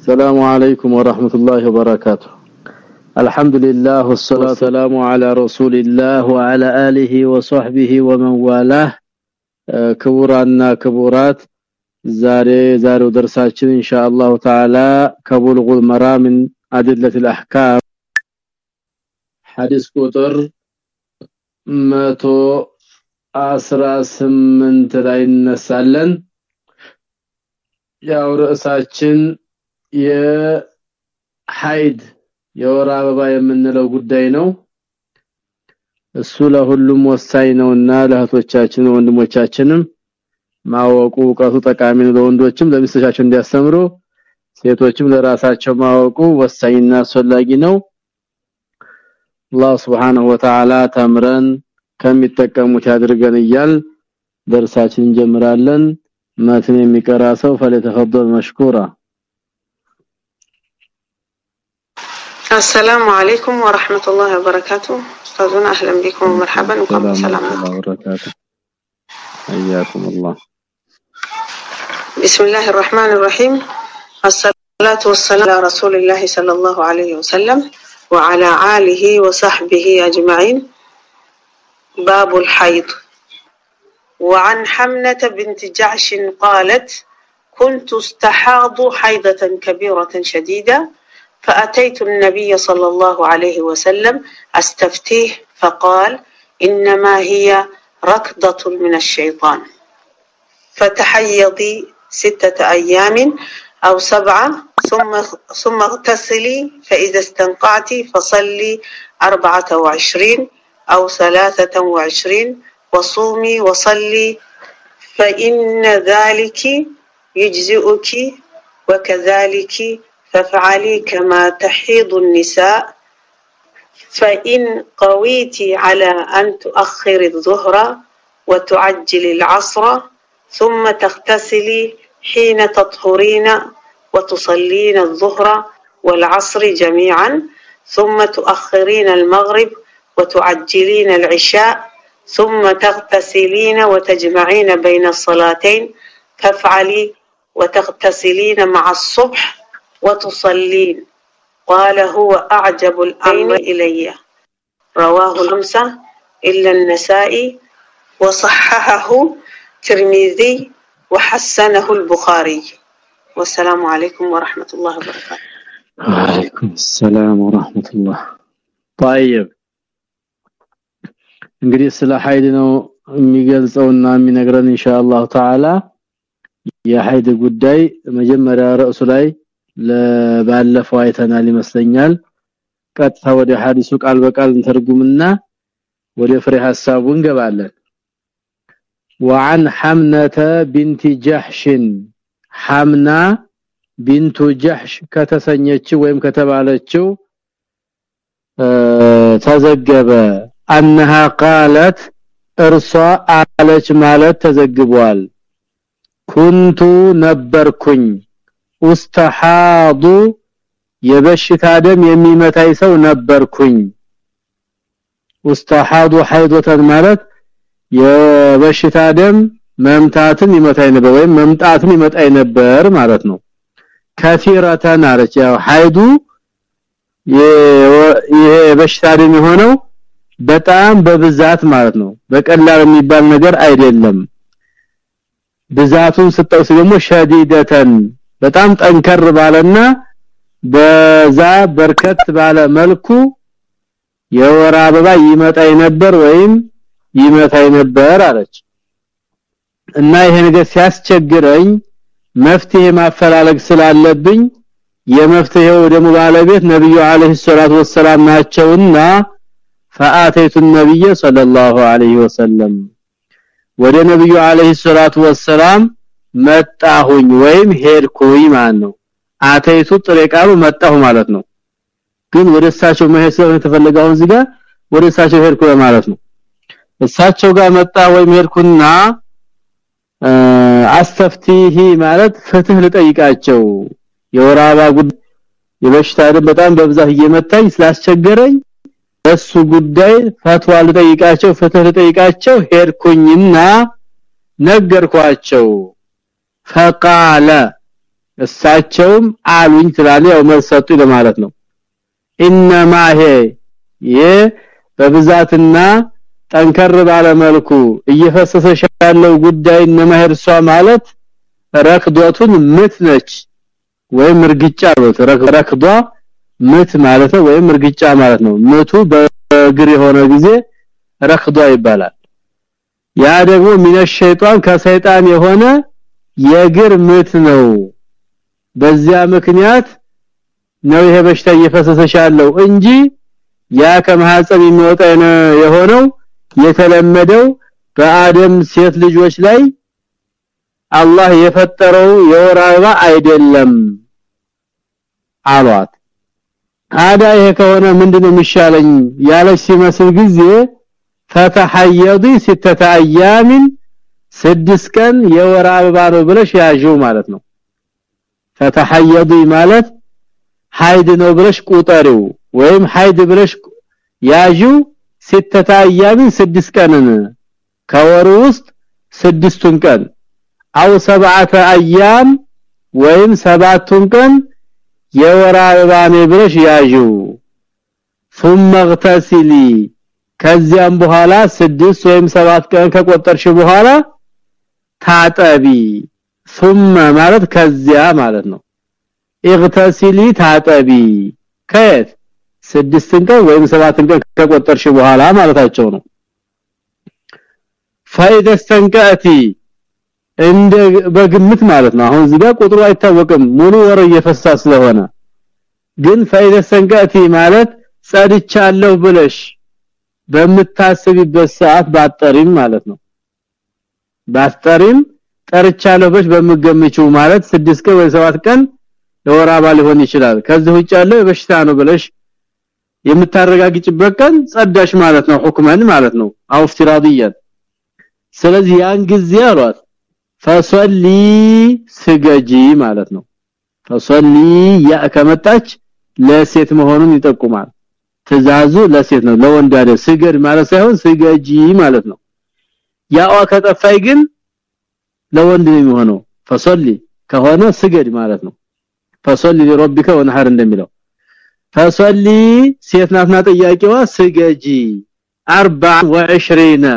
السلام عليكم ورحمة الله وبركاته الحمد لله والصلاة والسلام على رسول الله وعلى آله وصحبه ومن والاه كبرانا كبرات ዛሬ ዛሬው ደርሳችን ኢንሻአላህ ተዓላ ከቡልጉል መራም من ادله الاحكام ሐዲስ ቁጥር 118 ላይ እነሳለን ያው ርዕሳችን የሐይድ የወር አበባ የምንለው ጉዳይ ነው። እሱ ለሁሉም ወሳኝ ነውና ለእህቶቻችን ወንድሞቻችንም ማወቁ እውቀቱ ጠቃሚ ነው። ለወንዶችም ለሚስቶቻቸው እንዲያስተምሩ ሴቶችም ለራሳቸው ማወቁ ወሳኝና አስፈላጊ ነው። አላህ Subhanahu Wa Ta'ala ተምረን ከሚጠቀሙት ያድርገን እያል ደርሳችን እንጀምራለን። ማትን የሚቀራ ሰው ፈለተፈضل መሽኩራ። السلام عليكم ورحمة الله وبركاته. أستاذنا أهلا بكم ومرحبا. وكم سلام وبركاته. حياكم الله. بسم الله الرحمن الرحيم. الصلاة والسلام على رسول الله صلى الله عليه وسلم وعلى آله وصحبه أجمعين. باب الحيض. وعن حمنة بنت جعش قالت كنت استحاض حيضة كبيرة شديدة فأتيت النبي صلى الله عليه وسلم أستفتيه فقال إنما هي ركضة من الشيطان. فتحيضي ستة أيام أو سبعة ثم ثم اغتسلي فإذا استنقعت فصلي أربعة وعشرين أو ثلاثة وعشرين وصومي وصلي فإن ذلك يجزئك وكذلك فافعلي كما تحيض النساء فإن قويت على أن تؤخر الظهر وتعجل العصر ثم تغتسلي حين تطهرين وتصلين الظهر والعصر جميعا ثم تؤخرين المغرب وتعجلين العشاء ثم تغتسلين وتجمعين بين الصلاتين فافعلي وتغتسلين مع الصبح وتصلين قال هو أعجب الأمر إلي رواه الخمسة إلا النسائي وصححه ترمذي وحسنه البخاري والسلام عليكم ورحمة الله وبركاته وعليكم السلام ورحمة الله طيب እንግዲህ ስለ ሐይድ ነው የሚገልጸውና የሚነግረን ኢንሻአላህ ተዓላ የሐይድ ጉዳይ መጀመሪያ ርዕሱ ላይ ለባለፈው አይተናል ይመስለኛል ቀጥታ ወደ ሐዲሱ ቃል በቃል እንተርጉምና ወደ ፍሬ ሐሳቡ እንገባለን وعن حمنة بنت جحش حمنا بنت جحش ከተሰኘች ወይም ከተባለችው ተዘገበ انها قالت እርሷ አለች ማለት ተዘግቧል ኩንቱ ነበርኩኝ ኡስተሃዱ የበሽታ ደም የሚመታይ ሰው ነበርኩኝ። ኡስተሃዱ ሐይዶተን ማለት የበሽታ ደም መምታትን ይመታይ ነበር ወይም መምጣትን ይመጣይ ነበር ማለት ነው። ከፊረተን አለች። ያው ሐይዱ ይሄ በሽታ ደም የሆነው በጣም በብዛት ማለት ነው። በቀላል የሚባል ነገር አይደለም። ብዛቱን ስጠው ደግሞ ሸዲደተን በጣም ጠንከር ባለና በዛ በርከት ባለ መልኩ የወር አበባ ይመጣይ ነበር ወይም ይመታይ ነበር አለች እና ይሄ ነገር ሲያስቸግረኝ መፍትሄ ማፈላለግ ስላለብኝ የመፍትሄው ደግሞ ባለቤት ነብዩ አለይሂ ሰላቱ ወሰላም ናቸውና فاتيت النبي صلى الله عليه وسلم ወደ ነብዩ አለይሂ ሰላቱ ወሰላም መጣሁኝ ወይም ሄድኩኝ ማለት ነው። አተይቱ ጥሬ ቃሉ መጣሁ ማለት ነው። ግን ወደ እሳቸው መሄድ ስለሆነ የተፈለገው እዚህ ጋር ወደ እሳቸው ሄድኩ ማለት ነው። እሳቸው ጋር መጣ ወይም ሄድኩና አስተፍቲሂ ማለት ፍትህ ልጠይቃቸው። የወራባ ጉዳይ የበሽታ በጣም በብዛት እየመታኝ ስላስቸገረኝ እሱ ጉዳይ ፈትዋ ልጠይቃቸው ፍትህ ልጠይቃቸው ሄድኩኝና ነገርኳቸው ፈቃለ እሳቸውም አሉኝ ትላለ ያው መልሰጡ ለማለት ነው። ኢነማ ሄ በብዛትና ጠንከር ባለ መልኩ እየፈሰሰሽ ያለው ጉዳይ እነማህር ሷ ማለት ረክዶቱን ምት ነች ወይም እርግጫ ነው ረክዷ ምት ማለት ነው ወይም እርግጫ ማለት ነው። ምቱ በእግር የሆነ ጊዜ ረክዷ ይባላል። ያ ደግሞ ሚነ ከሰይጣን የሆነ የእግር ምት ነው። በዚያ ምክንያት ነው ይሄ በሽታ እየፈሰሰሽ ያለው እንጂ ያ ከማህፀን የሚወጣ የሆነው የተለመደው በአደም ሴት ልጆች ላይ አላህ የፈጠረው የወር አበባ አይደለም አሏት። አዳ ይሄ ከሆነ ምንድነው የሚሻለኝ ያለች ሲመስል ጊዜ فتحيضي ستة أيام ን ስድስት ቀን የወር አበባ ነው ብለሽ ያዥው ማለት ነው ፈተሐየዲ ማለት ሀይድ ነው ብለሽ ቁጠሪው ወይም ሀይድ ብለሽ ያዥው ስተተ አያምን ስድስት ቀንን ከወሩ ውስጥ ስድስቱን ቀን አው ሰብዓተ አያም ወይም ሰባቱን ቀን የወር አበባ ነው ብለሽ ያዥው ثم اغتسلي ከዚያም በኋላ ስድስት ወይም ሰባት ቀን ከቆጠርሽ በኋላ ታጠቢ ثم ማለት ከዚያ ማለት ነው اغتسلي ታጠቢ ከየት ስድስትን ቀን ወይም ሰባትን ቀን ከቆጠርሽ በኋላ ማለታቸው ነው فاذا استنقأتي እንደ በግምት ማለት ነው አሁን እዚህ ቁጥሩ አይታወቅም ሙሉ ወር እየፈሳ ስለሆነ ግን فاذا استنقأتي ማለት ጸድቻለሁ ብለሽ በምታስቢበት ሰዓት ባጠሪም ማለት ነው ባጠሪም ጠርቻለሁ ብለሽ በመገምቹ ማለት 6 ቀን ወይ 7 ቀን አበባ ሊሆን ይችላል። ከዚህ ውጭ ያለው የበሽታ ነው ብለሽ የምታረጋግጭበት ቀን ጸዳሽ ማለት ነው ሁክመን ማለት ነው አው ስለዚህ ያን ጊዜ አሏት ፈሰሊ ስገጂ ማለት ነው። ፈሰሊ ያ ከመጣች ለሴት መሆኑን ይጠቁማል። ትእዛዙ ለሴት ነው ለወንድ አይደል። ስገድ ማለት ሳይሆን ስገጂ ማለት ነው ያዋ ከጠፋይ ግን ለወንድ ነው የሚሆነው። ፈሰሊ ከሆነ ስገድ ማለት ነው። ፈሰሊ ለረብከ ወንሐር እንደሚለው ፈሰሊ ሴት ናትና ጥያቄዋ ስገጂ 24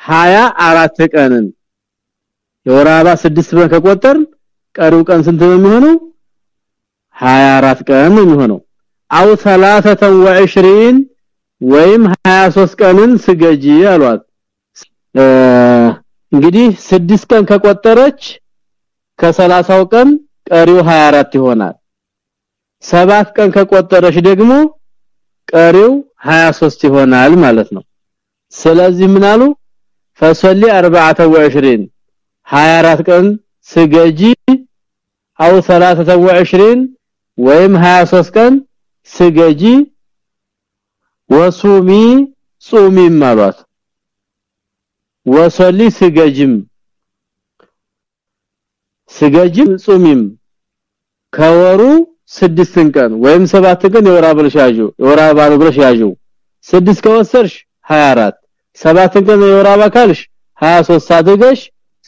24 ቀንን የወር አበባ 6 ብለን ከቆጠር ቀሪው ቀን ስንት ነው የሚሆነው? 24 ቀን ነው የሚሆነው። አው 23 ወይም 23 ቀንን ስገጂ አሏት እንግዲህ 6 ቀን ከቆጠረች ከ30ው ቀን ቀሪው 24 ይሆናል። 7 ቀን ከቆጠረች ደግሞ ቀሪው 23 ይሆናል ማለት ነው። ስለዚህ ምን አሉ? ፈሰሊ 24 24 ቀን ስገጂ አው 23 ወይም 23 ቀን ስገጂ ወሱሚ ጹሚ ማለት ወሰሊ ስገጅም ስገጅም ጹሚም ከወሩ ስድስትን ቀን ወይም ሰባት ቀን የወራ ብለሻጁ የወራ ባሉ ብለሻጁ ስድስት ከወሰርሽ 24 ሰባት ቀን የወራ ባካልሽ 23 ሳትገሽ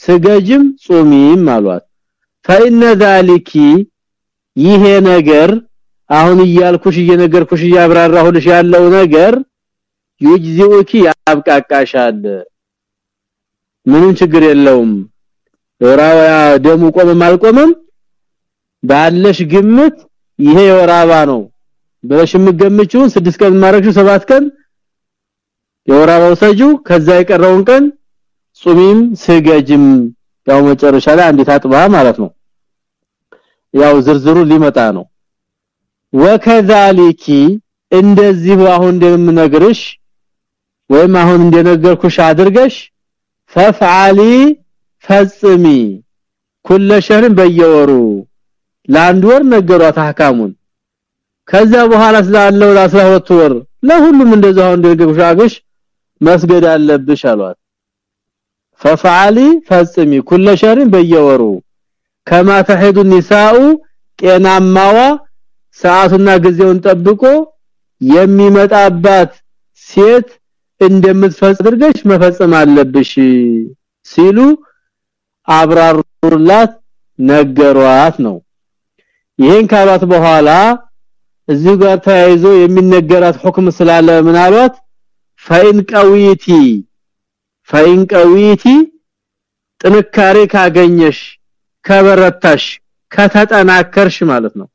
ስገጅም ጹሚም አሏት فإن ذلك ይሄ ነገር አሁን እያልኩሽ እየነገርኩሽ እያብራራሁልሽ ያለው ነገር ይጅዚኡኪ ያብቃቃሻል ምንም ችግር የለውም። ወራያ ደሙ ቆመም አልቆመም? ባለሽ ግምት ይሄ የወራባ ነው ብለሽ የምገምጪው 6 ቀን ማረግሽው 7 ቀን የወራባው ሰጁ ከዛ የቀረውን ቀን ጹሚም ስገጅም። ያው መጨረሻ ላይ አንዲት አጥባ ማለት ነው። ያው ዝርዝሩ ሊመጣ ነው። ወከዛሊኪ እንደዚህ አሁን እንደምነግርሽ ወይም አሁን እንደነገርኩሽ አድርገሽ ፈፍዓሊ ፈጽሚ ኩለ ሸህርን በየወሩ ለአንድ ወር ነገሯት አህካሙን። ከዛ በኋላ ስላለው ለ12 ወር ለሁሉም እንደዛው አግሽ መስገድ አለብሽ አሏት። ፈፍዓሊ ፈጽሚ ኩለ ሸህርን በየወሩ። ከማ ተሄዱ ኒሳኡ ጤናማዋ ሰዓቱና ጊዜውን ጠብቆ የሚመጣባት ሴት እንደምትፈጽርገሽ መፈጸም አለብሽ ሲሉ አብራሩላት ነገሯት ነው። ይሄን ካሏት በኋላ እዚህ ጋር ተያይዞ የሚነገራት ሁክም ስላለ ምናልባት ፈኢን ቀዊቲ ጥንካሬ ካገኘሽ ከበረታሽ ከተጠናከርሽ ማለት ነው።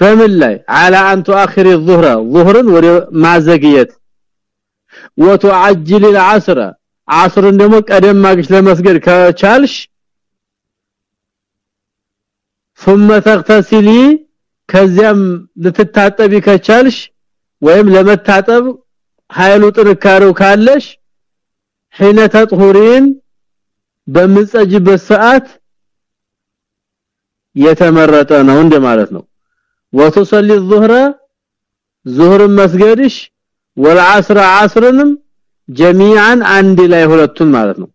በምን ላይ? አላ አንቱ አኺሪ الظهر ظهرን ወደ ማዘግየት። وتعجل العصر عصርን ደግሞ ቀደም ማግሽ ለመስገድ ከቻልሽ ثم تغتسلي ከዚያም ልትታጠቢ ከቻልሽ ወይም ለመታጠብ ኃይሉ ጥንካሬው ካለሽ حين تطهرين በምጸጅበት ሰዓት የተመረጠ ነው እንደማለት ነው። وتصلي الظهر ظهر መስገድሽ ወልዓስር ዓስርንም ጀሚዓን አንድ ላይ ሁለቱን ማለት ነው።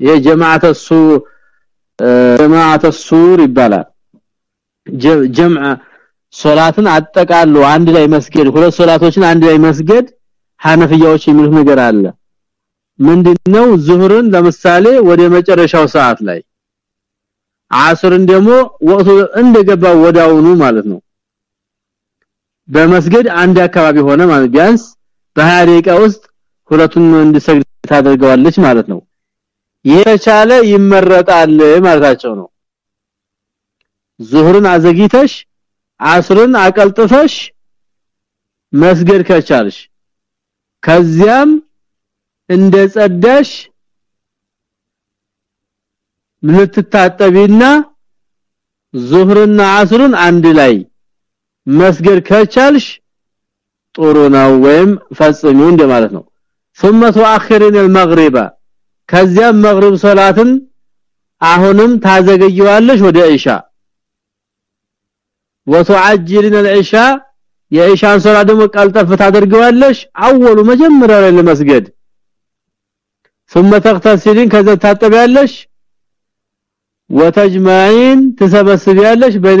የጀማዓተ ሱ ጀማዓተ ሱር ይባላል። ጀምዓ ሶላትን አጠቃሉ አንድ ላይ መስገድ ሁለት ሶላቶችን አንድ ላይ መስገድ ሐነፊያዎች የሚሉት ነገር አለ። ምንድነው? ዙህርን ለምሳሌ ወደ መጨረሻው ሰዓት ላይ አስርን ደግሞ ወቅቱ እንደገባ ወዳውኑ ማለት ነው። በመስገድ አንድ አካባቢ ሆነ ማለት ቢያንስ በ20 ደቂቃ ውስጥ ሁለቱን እንዲሰግድ ታደርገዋለች ማለት ነው። የቻለ ይመረጣል ማለታቸው ነው። ዙህርን አዘግይተሽ አስርን አቀልጥፈሽ መስገድ ከቻልሽ ከዚያም እንደ ጸዳሽ ልትታጠቢና ዙህርና አስርን አንድ ላይ መስገድ ከቻልሽ ጥሩ ነው ወይም ፈጽሚው እንደማለት ነው። ثم تؤخرين المغرب ከዚያ መግሪብ ሶላትን አሁንም ታዘገየዋለሽ ወደ ኢሻ። وتعجلين العشاء የኢሻን ሶላት ደግሞ ቀልጠፍ ታደርገዋለሽ አወሉ መጀመሪያ ላይ ለመስገድ። ثم تغتسلين ከዛ ታጠቢያለሽ وتجمعين تسبسبيالش بين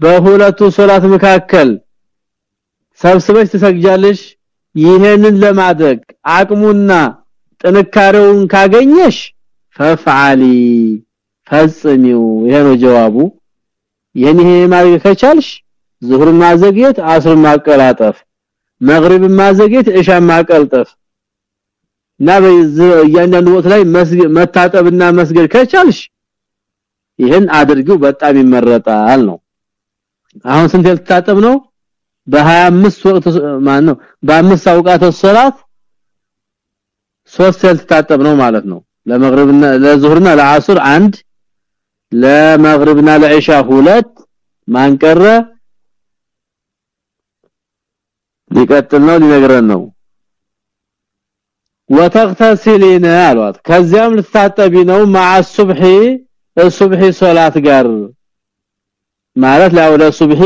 በሁለቱ ሶላት መካከል ሰብስበሽ ትሰግጃለሽ? ይሄንን ለማድረግ አቅሙና ጥንካሬውን ካገኘሽ ፈፍዓሊ ፈጽሚው። ይሄ ጀዋቡ። ይሄ ማድረግ ከቻልሽ ዙህር ማዘግየት አስር ማቀላጠፍ መግሪብ ማዘግየት እሻ ማቀልጠፍ። እና በእያንዳንዱ ወቅት ላይ መታጠብና መስገድ ከቻልሽ ይሄን አድርጊው። በጣም ይመረጣል ነው አሁን ስንት ልትታጠብ ነው? በ25 ወቅት ማን ነው በአምስት አውቃተ ሶላት ሶስት ልትታጠብ ነው ማለት ነው። ለመግሪብና ለዙህርና ለዓስር አንድ ለመግሪብና ለኢሻ ሁለት ማንቀረ ሊቀጥል ነው ሊነግረን ነው። ወተغتسلين አሏት። ከዚያም ልትታጠቢ ነው። ማዓ ሱብሂ ሱብሂ ሶላት ጋር ማለት ለአውለ ሱብሂ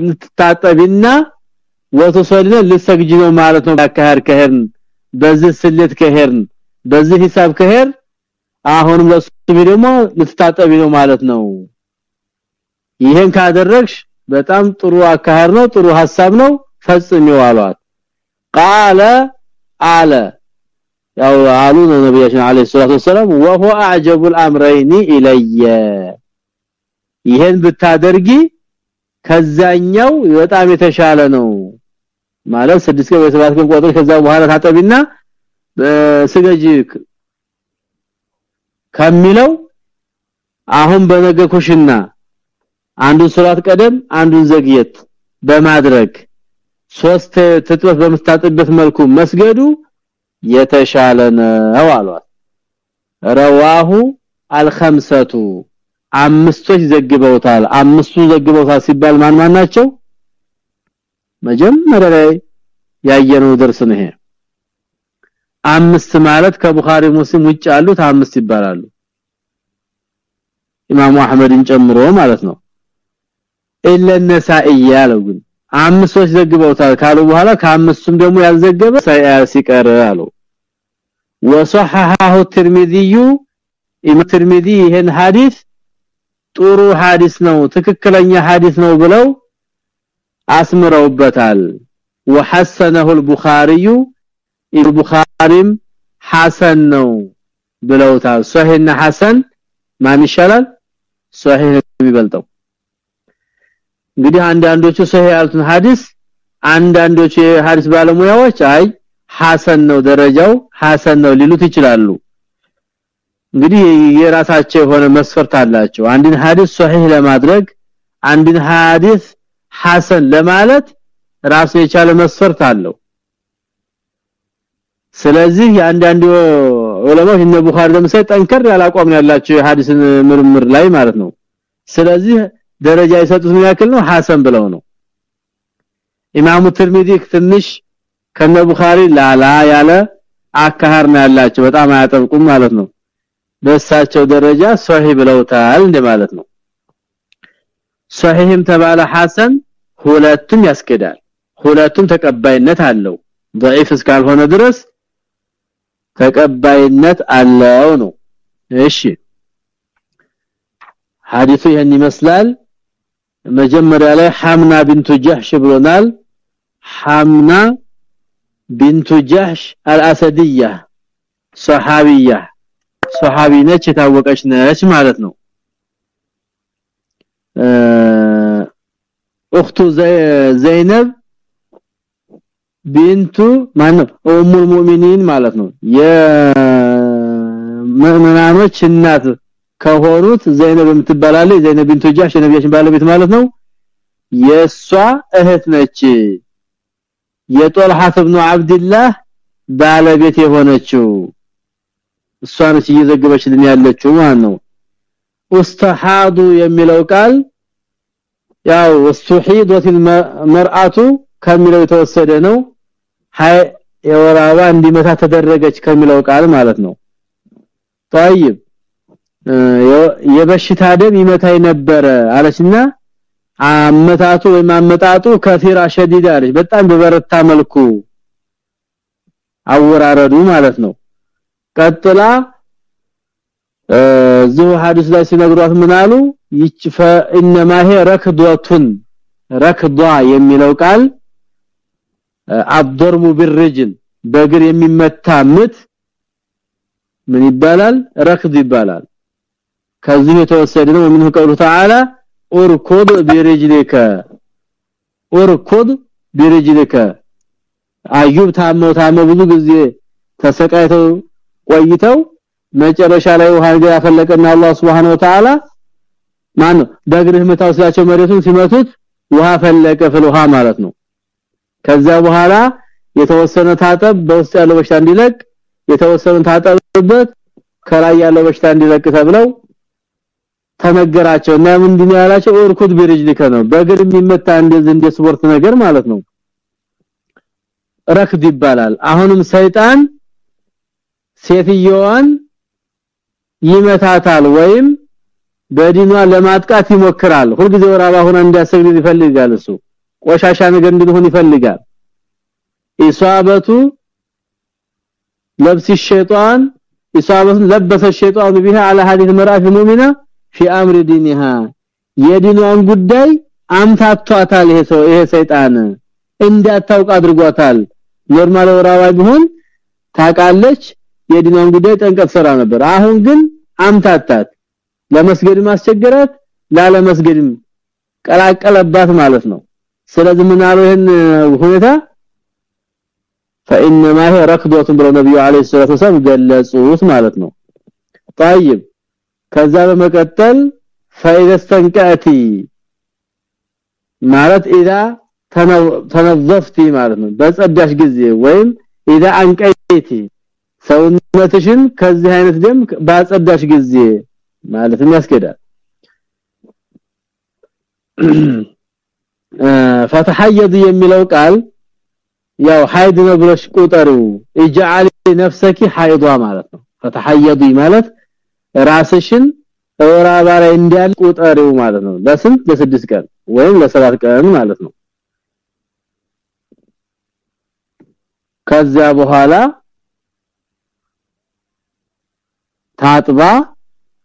ልትታጠቢና ወተሰልና ልትሰግጂ ነው ማለት ነው። አካሄር ከሄርን በዚህ ስሌት ከሄርን በዚህ ሂሳብ ከሄር አሁንም ለሱብሂ ደግሞ ልትታጠቢ ነው ማለት ነው። ይሄን ካደረግሽ በጣም ጥሩ አካሄር ነው ጥሩ ሐሳብ ነው ፈጽሚው አሏት። ቃለ አለ። ያው አሉ ነብያችን አለይሂ ሰላቱ ወሰለም ወሆ አጀቡል አምረይኒ ኢለየ ይሄን ብታደርጊ ከዛኛው በጣም የተሻለ ነው ማለት 6 ቀን 7 ቀን ቆጥር ከዛ በኋላ ታጠቢና ስገጂ ከሚለው አሁን በነገኩሽና አንዱን ሶላት ቀደም አንዱን ዘግየት በማድረግ ሶስት ትጥበት በመስታጥበት መልኩ መስገዱ የተሻለ ነው አሏት። ረዋሁ አልኸምሰቱ አምስቶች ዘግበውታል። አምስቱ ዘግበውታል ሲባል ማን ማን ናቸው? መጀመሪያ ላይ ያየነው ድርስ ነው አምስት ማለት ከቡኻሪ ሙስሊም ውጭ ያሉት አምስት ይባላሉ። ኢማሙ አህመድን ጨምሮ ማለት ነው። ኢለ ነሳኢ ያለው ግን አምስቶች ዘግበውታል ካሉ በኋላ ከአምስቱም ደግሞ ያልዘገበ ሲቀር አለው። ወሰሐሐሁ ትርሚዚዩ ኢማም ትርሚዚ ይሄን ሐዲስ ጥሩ ሐዲስ ነው ትክክለኛ ሐዲስ ነው ብለው አስምረውበታል። وحسنه البخاري البخاريም ሐሰን ነው ብለውታል። ሶሂህና ሐሰን ማን ይሻላል? ሶሂህ የሚበልጠው። እንግዲህ አንዳንዶቹ ሶሂህ ያሉትን ሐዲስ አንዳንዶቹ የሐዲስ ባለሙያዎች አይ ሐሰን ነው ደረጃው ሐሰን ነው ሊሉት ይችላሉ። እንግዲህ የራሳቸው የሆነ መስፈርት አላቸው። አንድን ሐዲስ ሷሂህ ለማድረግ አንድን ሐዲስ ሐሰን ለማለት ራሱ የቻለ መስፈርት አለው። ስለዚህ የአንዳንድ ዑለማዎች እነ ቡኻሪ ለምሳሌ ጠንከር ያላቋም ያላቸው የሐዲስን ምርምር ላይ ማለት ነው። ስለዚህ ደረጃ የሰጡት ምን ያክል ነው? ሐሰን ብለው ነው። ኢማሙ ትርሚዚ ትንሽ ከነ ቡኻሪ ላላ ያለ አካሃር ነው ያላቸው። በጣም አያጠብቁም ማለት ነው በእሳቸው ደረጃ ሷሂህ ብለውታል እንደማለት ነው ሷሂህም ተባለ ሐሰን ሁለቱም ያስከዳል ሁለቱም ተቀባይነት አለው ضعيف እስካልሆነ ድረስ ተቀባይነት አለው ነው እሺ ሐዲሱ ይሄን ይመስላል መጀመሪያ ላይ ሐምና ቢንቱ ጀህሽ ብሎናል ሐምና ቢንቱ ጀህሽ አልአሰድያ ሷሃቢያ ሷሃቢ ነች የታወቀች ነች ማለት ነው اخت ዘይነብ ቢንቱ ማነው ኡሙል ሙእሚኒን ማለት ነው የምእመናኖች እናት ከሆኑት ዘይነብ የምትባላለች ዘይነብ ቢንቱ ጃሽ የነብያችን ባለቤት ማለት ነው የሷ እህት ነች የጦልሃት ኢብኑ አብድላህ ባለቤት የሆነችው እሷ ነች እየዘገበችልን ያለችው ማለት ነው ኡስተሃዱ የሚለው ቃል ያው ኡስተሂዶት መርአቱ ከሚለው የተወሰደ ነው ሃይ የወራባ እንዲመታ ተደረገች ከሚለው ቃል ማለት ነው طيب የበሽታ ደም ይመታኝ ነበረ አለችና አመታቱ ወይም አመጣጡ ከፊራ ሸዲዳ አለች በጣም በበረታ መልኩ አወራረዱ ማለት ነው ቀጥላ እዚሁ ሐዲስ ላይ ሲነግሯት ምን አሉ? ይች ፈኢነማ ሄ ረክዷቱን ረክዷ የሚለው ቃል አብደርሙ ቢርጅል በእግር የሚመታ ምት ምን ይባላል? ረክድ ይባላል። ከዚህ የተወሰደ ነው። ምን ቃሉ ተዓላ ኡርኩድ ቢርጅልከ ኡርኩድ ቢርጅልከ አዩብ ታመው ታመው ብዙ ጊዜ ተሰቃይተው ቆይተው መጨረሻ ላይ ውሃ ያፈለቀና አላህ Subhanahu Wa Ta'ala ማን በእግርህ መታው መሬቱን ሲመቱት ውሃ ፈለቀ ፍልውሃ ማለት ነው። ከዛ በኋላ የተወሰነ ታጠብ በውስጥ ያለው በሽታ እንዲለቅ የተወሰነ ታጠብበት ከላይ ያለው በሽታ እንዲለቅ ተብለው ተነገራቸው። እና ምንድነው ያላቸው? اركض برجلك ነው። በእግር የሚመታ እንደዚህ እንደ ስፖርት ነገር ማለት ነው። ركض ይባላል። አሁንም ሰይጣን ሴትየዋን ይመታታል ወይም በዲኗ ለማጥቃት ይሞክራል ሁልጊዜ ወራባ ሆና እንዲያሰግድ ይፈልጋል እሱ ቆሻሻ ነገር እንድንሆን ይፈልጋል ኢሷበቱ لبس الشيطان إصابة لبس الشيطان بها على هذه المرأة المؤمنة في أمر دينها የዲኗን ጉዳይ አምታቷታል ይሄ ሰው ይሄ ሰይጣን እንዳታውቅ አድርጓታል ኖርማል ወራዋ ቢሆን ታቃለች የዲኗን ጉዳይ ጠንቀት ሰራ ነበር አሁን ግን አምታታት ለመስገድ ማስቸገራት ላለመስገድም ቀላቀለባት ማለት ነው ስለዚህ ምን አለው ይሄን ሁኔታ فانما هي ركضه ብለው ነብዩ አለይሂ ሰላቱ ወሰለም ገለጹት ማለት ነው طيب ከዛ በመቀጠል فاذا استنقعتي ማለት اذا ተነዘፍቲ ማለት ነው በጸዳሽ ጊዜ ወይም اذا አንቀይቲ ሰውነትሽን ከዚህ አይነት ደም ባጸዳሽ ጊዜ ማለትም ያስከዳል فتحيض የሚለው ቃል ያው ሐይድ ነው ብለሽ ቁጠሪው اجعلي نفسك حيضا ማለት ነው فتحيضي ማለት ራስሽን ወራባ ላይ እንዲያል ቁጠሪው ማለት ነው ለስንት ለስድስት ቀን ወይም ለሰባት ቀን ማለት ነው ከዛ በኋላ ታጥባ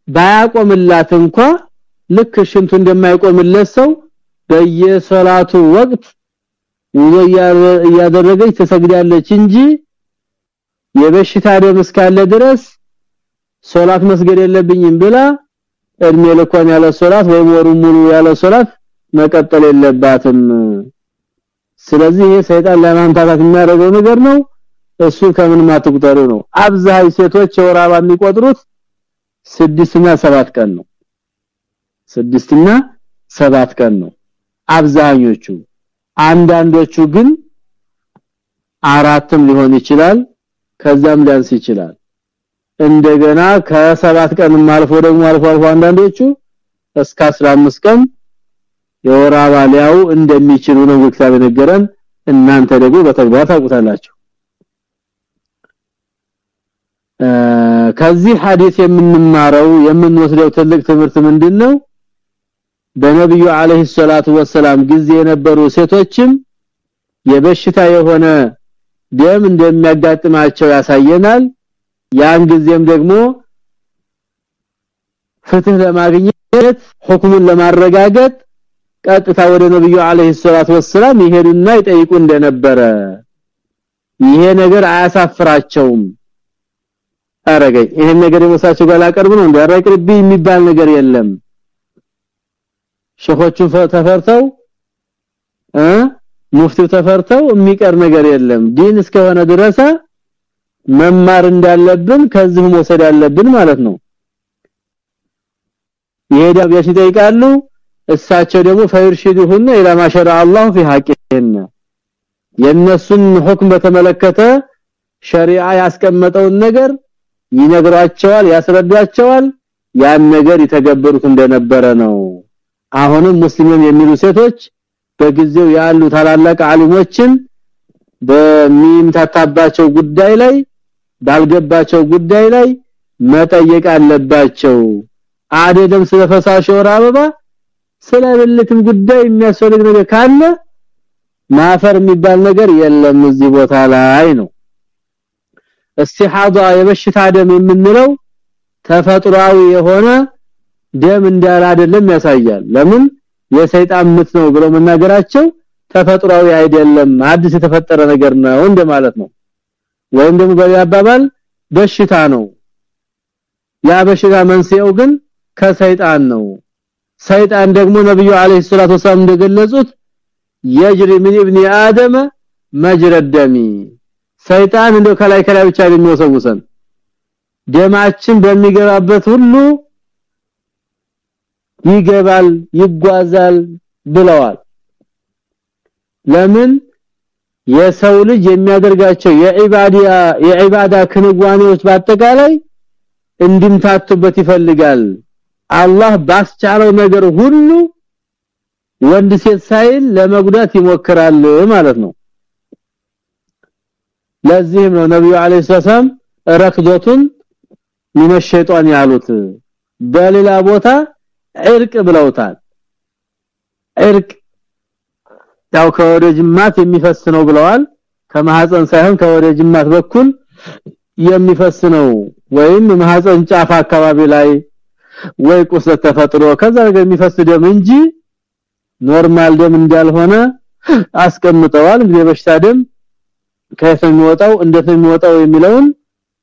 ባያቆምላት እንኳ ልክ ሽንቱ እንደማይቆምለት ሰው በየሶላቱ ወቅት ውሎ እያደረገች ተሰግዳለች እንጂ የበሽታ ደም እስካለ ድረስ ሶላት መስገድ የለብኝም ብላ እድሜ ልኳን ያለ ሶላት ወይም ወሩ ሙሉ ያለ ሶላት መቀጠል የለባትም። ስለዚህ ይሄ ሰይጣን ለማምታታት የሚያደርገው ነገር ነው እሱ ከምን ማትቁጠሩ ነው? አብዛይ ሴቶች አበባ የሚቆጥሩት ስድስትና ሰባት ቀን ነው። ስድስትና ሰባት ቀን ነው አብዛኞቹ። አንዳንዶቹ ግን አራትም ሊሆን ይችላል ከዛም ሊያንስ ይችላል። እንደገና ከሰባት ቀንም አልፎ ደግሞ አልፎ አልፎ አንዳንዶቹ እስከ 15 ቀን የወር አበባ ሊያው እንደሚችሉ ነው እግዚአብሔር የነገረን። እናንተ ደግሞ በተግባር ታውቁታላችሁ ከዚህ ሐዲስ የምንማረው የምንወስደው ትልቅ ትምህርት ምንድነው? በነብዩ አለይሂ ሰላቱ ወሰላም ጊዜ የነበሩ ሴቶችም የበሽታ የሆነ ደም እንደሚያጋጥማቸው ያሳየናል። ያን ጊዜም ደግሞ ፍትህ ለማግኘት ሁክሙን ለማረጋገጥ ቀጥታ ወደ ነብዩ አለይሂ ሰላቱ ወሰላም ይሄዱና ይጠይቁ እንደነበረ። ይሄ ነገር አያሳፍራቸውም አረገኝ ይሄን ነገር የመሳቸው ጋር ላቀርብ ነው እንዳረቅርብ የሚባል ነገር የለም ሸኾቹ ተፈርተው እ ሙፍቲው ተፈርተው የሚቀር ነገር የለም ዲን እስከሆነ ድረስ መማር እንዳለብን ከዚህ መውሰድ ያለብን ማለት ነው ይሄዳ ቢያሽ ይጠይቃሉ እሳቸው ደግሞ ፈይርሽዱሁና ኢላ ማሸራ አላህ في حقهن የነሱን ሁክም በተመለከተ ሸሪዓ ያስቀመጠውን ነገር ይነግራቸዋል ያስረዳቸዋል። ያን ነገር ይተገበሩት እንደነበረ ነው። አሁንም ሙስሊም የሚሉ ሴቶች በጊዜው ያሉ ታላላቅ ዓሊሞችን በሚምታታባቸው ጉዳይ ላይ ባልገባቸው ጉዳይ ላይ መጠየቅ አለባቸው። አይደለም ስለፈሳሽ ወር አበባ ስለብልትም ጉዳይ የሚያስፈልግ ነገር ካለ ማፈር የሚባል ነገር የለም እዚህ ቦታ ላይ ነው እስቲሃዳ የበሽታ ደም የምንለው ተፈጥሯዊ የሆነ ደም እንዳለ አይደለም ያሳያል። ለምን? የሰይጣን ምት ነው ብሎ መናገራቸው ተፈጥሯዊ አይደለም አዲስ የተፈጠረ ነገር ነው እንደማለት ነው። ወይም ደግሞ በያባባል በሽታ ነው። ያ በሽታ መንስኤው ግን ከሰይጣን ነው። ሰይጣን ደግሞ ነብዩ አለይሂ ሰላቱ ወሰለም እንደገለጹት የጅሪ ምን ኢብኒ አደም መጅረደሚ ሰይጣን እንደው ከላይ ከላይ ብቻ የሚወሰውሰን? ደማችን በሚገባበት ሁሉ ይገባል ይጓዛል ብለዋል። ለምን? የሰው ልጅ የሚያደርጋቸው የዒባዲያ የዒባዳ ክንዋኔዎች በአጠቃላይ እንድምታቱበት ይፈልጋል። አላህ ባስቻለው ነገር ሁሉ ወንድ ሴት ሳይል ለመጉዳት ይሞክራል ማለት ነው ለዚህም ነው ነብዩ አለይሂ ሰላም ረክዶቱን ምን ሸይጣን ያሉት። በሌላ ቦታ እርቅ ብለውታል። እርቅ ያው ከወደ ጅማት የሚፈስ ነው ብለዋል። ከማህፀን ሳይሆን ከወደ ጅማት በኩል የሚፈስ ነው። ወይም ማህፀን ጫፍ አካባቢ ላይ ወይ ቁስለት ተፈጥሮ ከዛ ነገር የሚፈስ ደም እንጂ normal ደም እንዳልሆነ አስቀምጠዋል። እንግዲህ በሽታ ደም ከየት የሚወጣው እንዴት የሚወጣው የሚለውን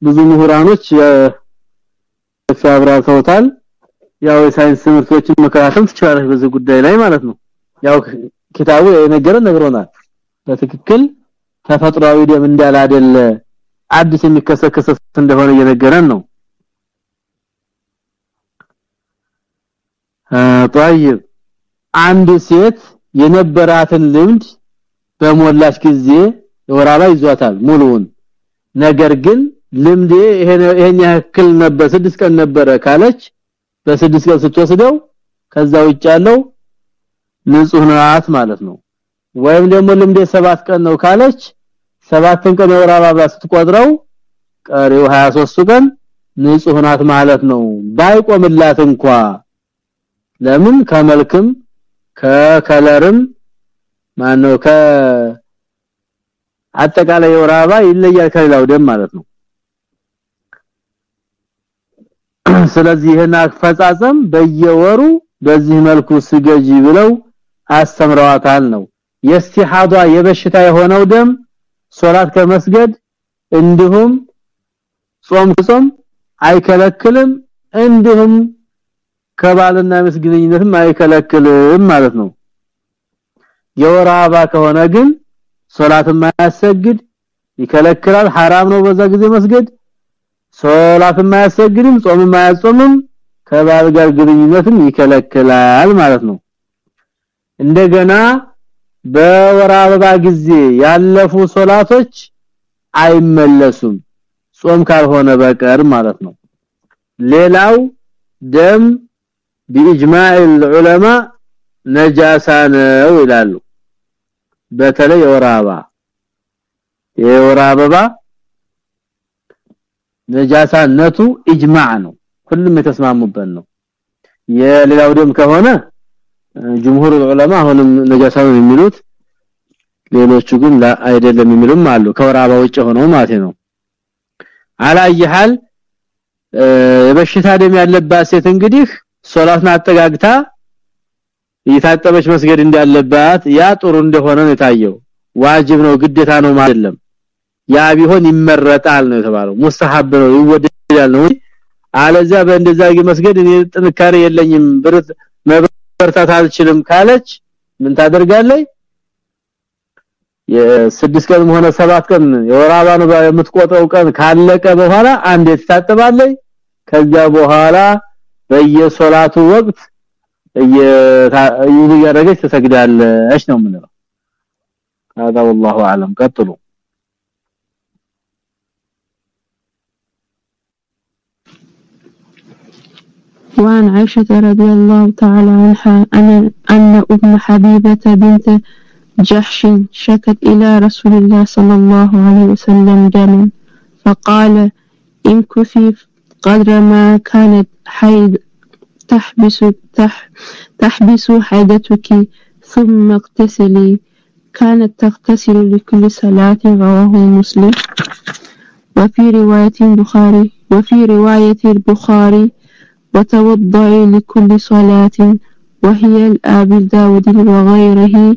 ብዙ ምሁራኖች ያብራርተውታል ያው የሳይንስ ትምህርቶችን መከታተል ትችላለች በዚህ ጉዳይ ላይ ማለት ነው ያው ኪታቡ የነገረን ነግሮናል በትክክል ተፈጥሯዊ ደም እንዳለ አይደለ አዲስ የሚከሰከሰ እንደሆነ እየነገረን ነው طيب አንድ ሴት የነበራትን ልምድ በሞላች ጊዜ ወራባ ይዟታል ሙሉውን። ነገር ግን ልምዴ ይሄን ያክል ነበር 6 ቀን ነበረ ካለች በስድስት ቀን ስትወስደው ከዛ ውጭ ያለው ንጹህ ናት ማለት ነው። ወይም ደግሞ ልምዴ ሰባት ቀን ነው ካለች ሰባትን ቀን ወር አበባ ስትቆጥረው ቀሪው 23 ቀን ንጹህ ናት ማለት ነው። ባይቆምላት እንኳ ለምን? ከመልክም ከከለርም ማነው? ከ አጠቃላይ ወር አበባ ይለያል ከሌላው ደም ማለት ነው። ስለዚህ ይሄን አፈጻጸም በየወሩ በዚህ መልኩ ስገጂ ብለው አስተምረዋታል ነው። የስቲሃዷ የበሽታ የሆነው ደም ሶላት ከመስገድ እንዲሁም ጾም ጾም አይከለክልም እንዲሁም ከባልና ሚስት ግንኙነትም አይከለክልም ማለት ነው። የወር አበባ ከሆነ ግን ሶላትም ማያሰግድ ይከለክላል حرام ነው በዛ ጊዜ መስገድ ሶላትም ማያሰግድም ጾምም ማያጾምም ከባል ጋር ግንኙነትም ይከለክላል ማለት ነው እንደገና በወር አበባ ጊዜ ያለፉ ሶላቶች አይመለሱም ጾም ካልሆነ በቀር ማለት ነው ሌላው ደም بإجماع العلماء ነጃሳ ነው ይላሉ በተለይ የወር አበባ። ነጃሳነቱ ኢጅማዕ ነው። ሁሉም የተስማሙበት ነው። የሌላው ደም ከሆነ ጅምሁር ዑለማ አሁንም ነጃሳ ነው የሚሉት። ሌሎቹ ግን አይደለም የሚሉም አሉ። ከወር አበባ ውጭ ሆነው ማለት ነው። አላየሃል የበሽታ ደም ያለባት ሴት እንግዲህ ሶላትን አጠጋግታ እየታጠበች መስገድ እንዳለባት ያ ጥሩ እንደሆነ ነው የታየው። ዋጅብ ነው ግዴታ ነው ማለት ያ ቢሆን ይመረጣል ነው የተባለው። ሙስተሐብ ነው ይወደዳል ነው። አለዚያ በእንደዛ መስገድ እኔ ጥንካሬ የለኝም ብርት መበርታት አልችልም ካለች ምን ታደርጋለች? የስድስት ቀን ሆነ ሰባት ቀን የወራባ የምትቆጠው ቀን ካለቀ በኋላ አንዴ ትታጠባለች። ከዚያ በኋላ በየሶላቱ ወቅት እያደረገች ትሰግዳለች ነው ምንለው هذا والله اعلم ቀጥሉ وعن عائشة رضي الله تعالى عنها أن, أن أم حبيبة بنت جحش شكت إلى رسول الله صلى الله عليه وسلم دما فقال امكثي قدر ما كانت حيض تحبس تح تحبس حيدتك ثم اغتسلي. كانت تغتسل لكل صلاة رواه مسلم. وفي رواية البخاري وفي رواية البخاري وتوضعي لكل صلاة وهي الآب داود وغيره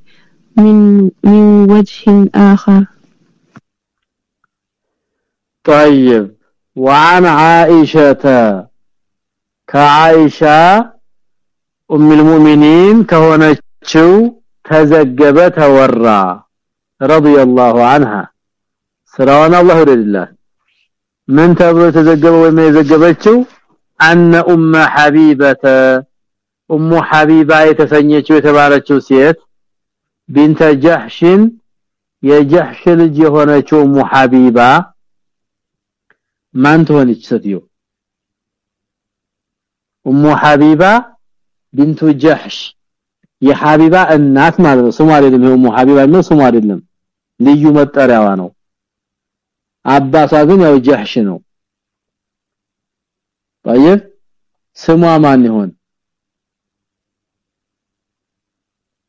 من من وجه آخر. طيب. وعن عائشة كعائشة ام المؤمنين كهونچو ተዘገበ ተወራ رضي الله عنها ስራውን አላህ ወደልላህ ምን ተብሎ ተዘገበ ወይም የዘገበችው አነ ኡመ ሐቢበተ ኡሙ ሐቢባ የተሰኘችው የተባለችው ሴት ቢንተ ጀህሽን የጀህሽ ልጅ የሆነችው ኡሙ ሐቢባ ማን ትሆነች ሴትዮ ኡሙ ሐቢባ ቢንቱ ጀህሽ የሐቢባ እናት ማለት ነው ስሙ አይደለም ኡሙ ሐቢባ ነው ስሙ አይደለም ልዩ መጠሪያዋ ነው አባቷ ግን ያው ጀህሽ ነው طيب ስሟ ማን ይሆን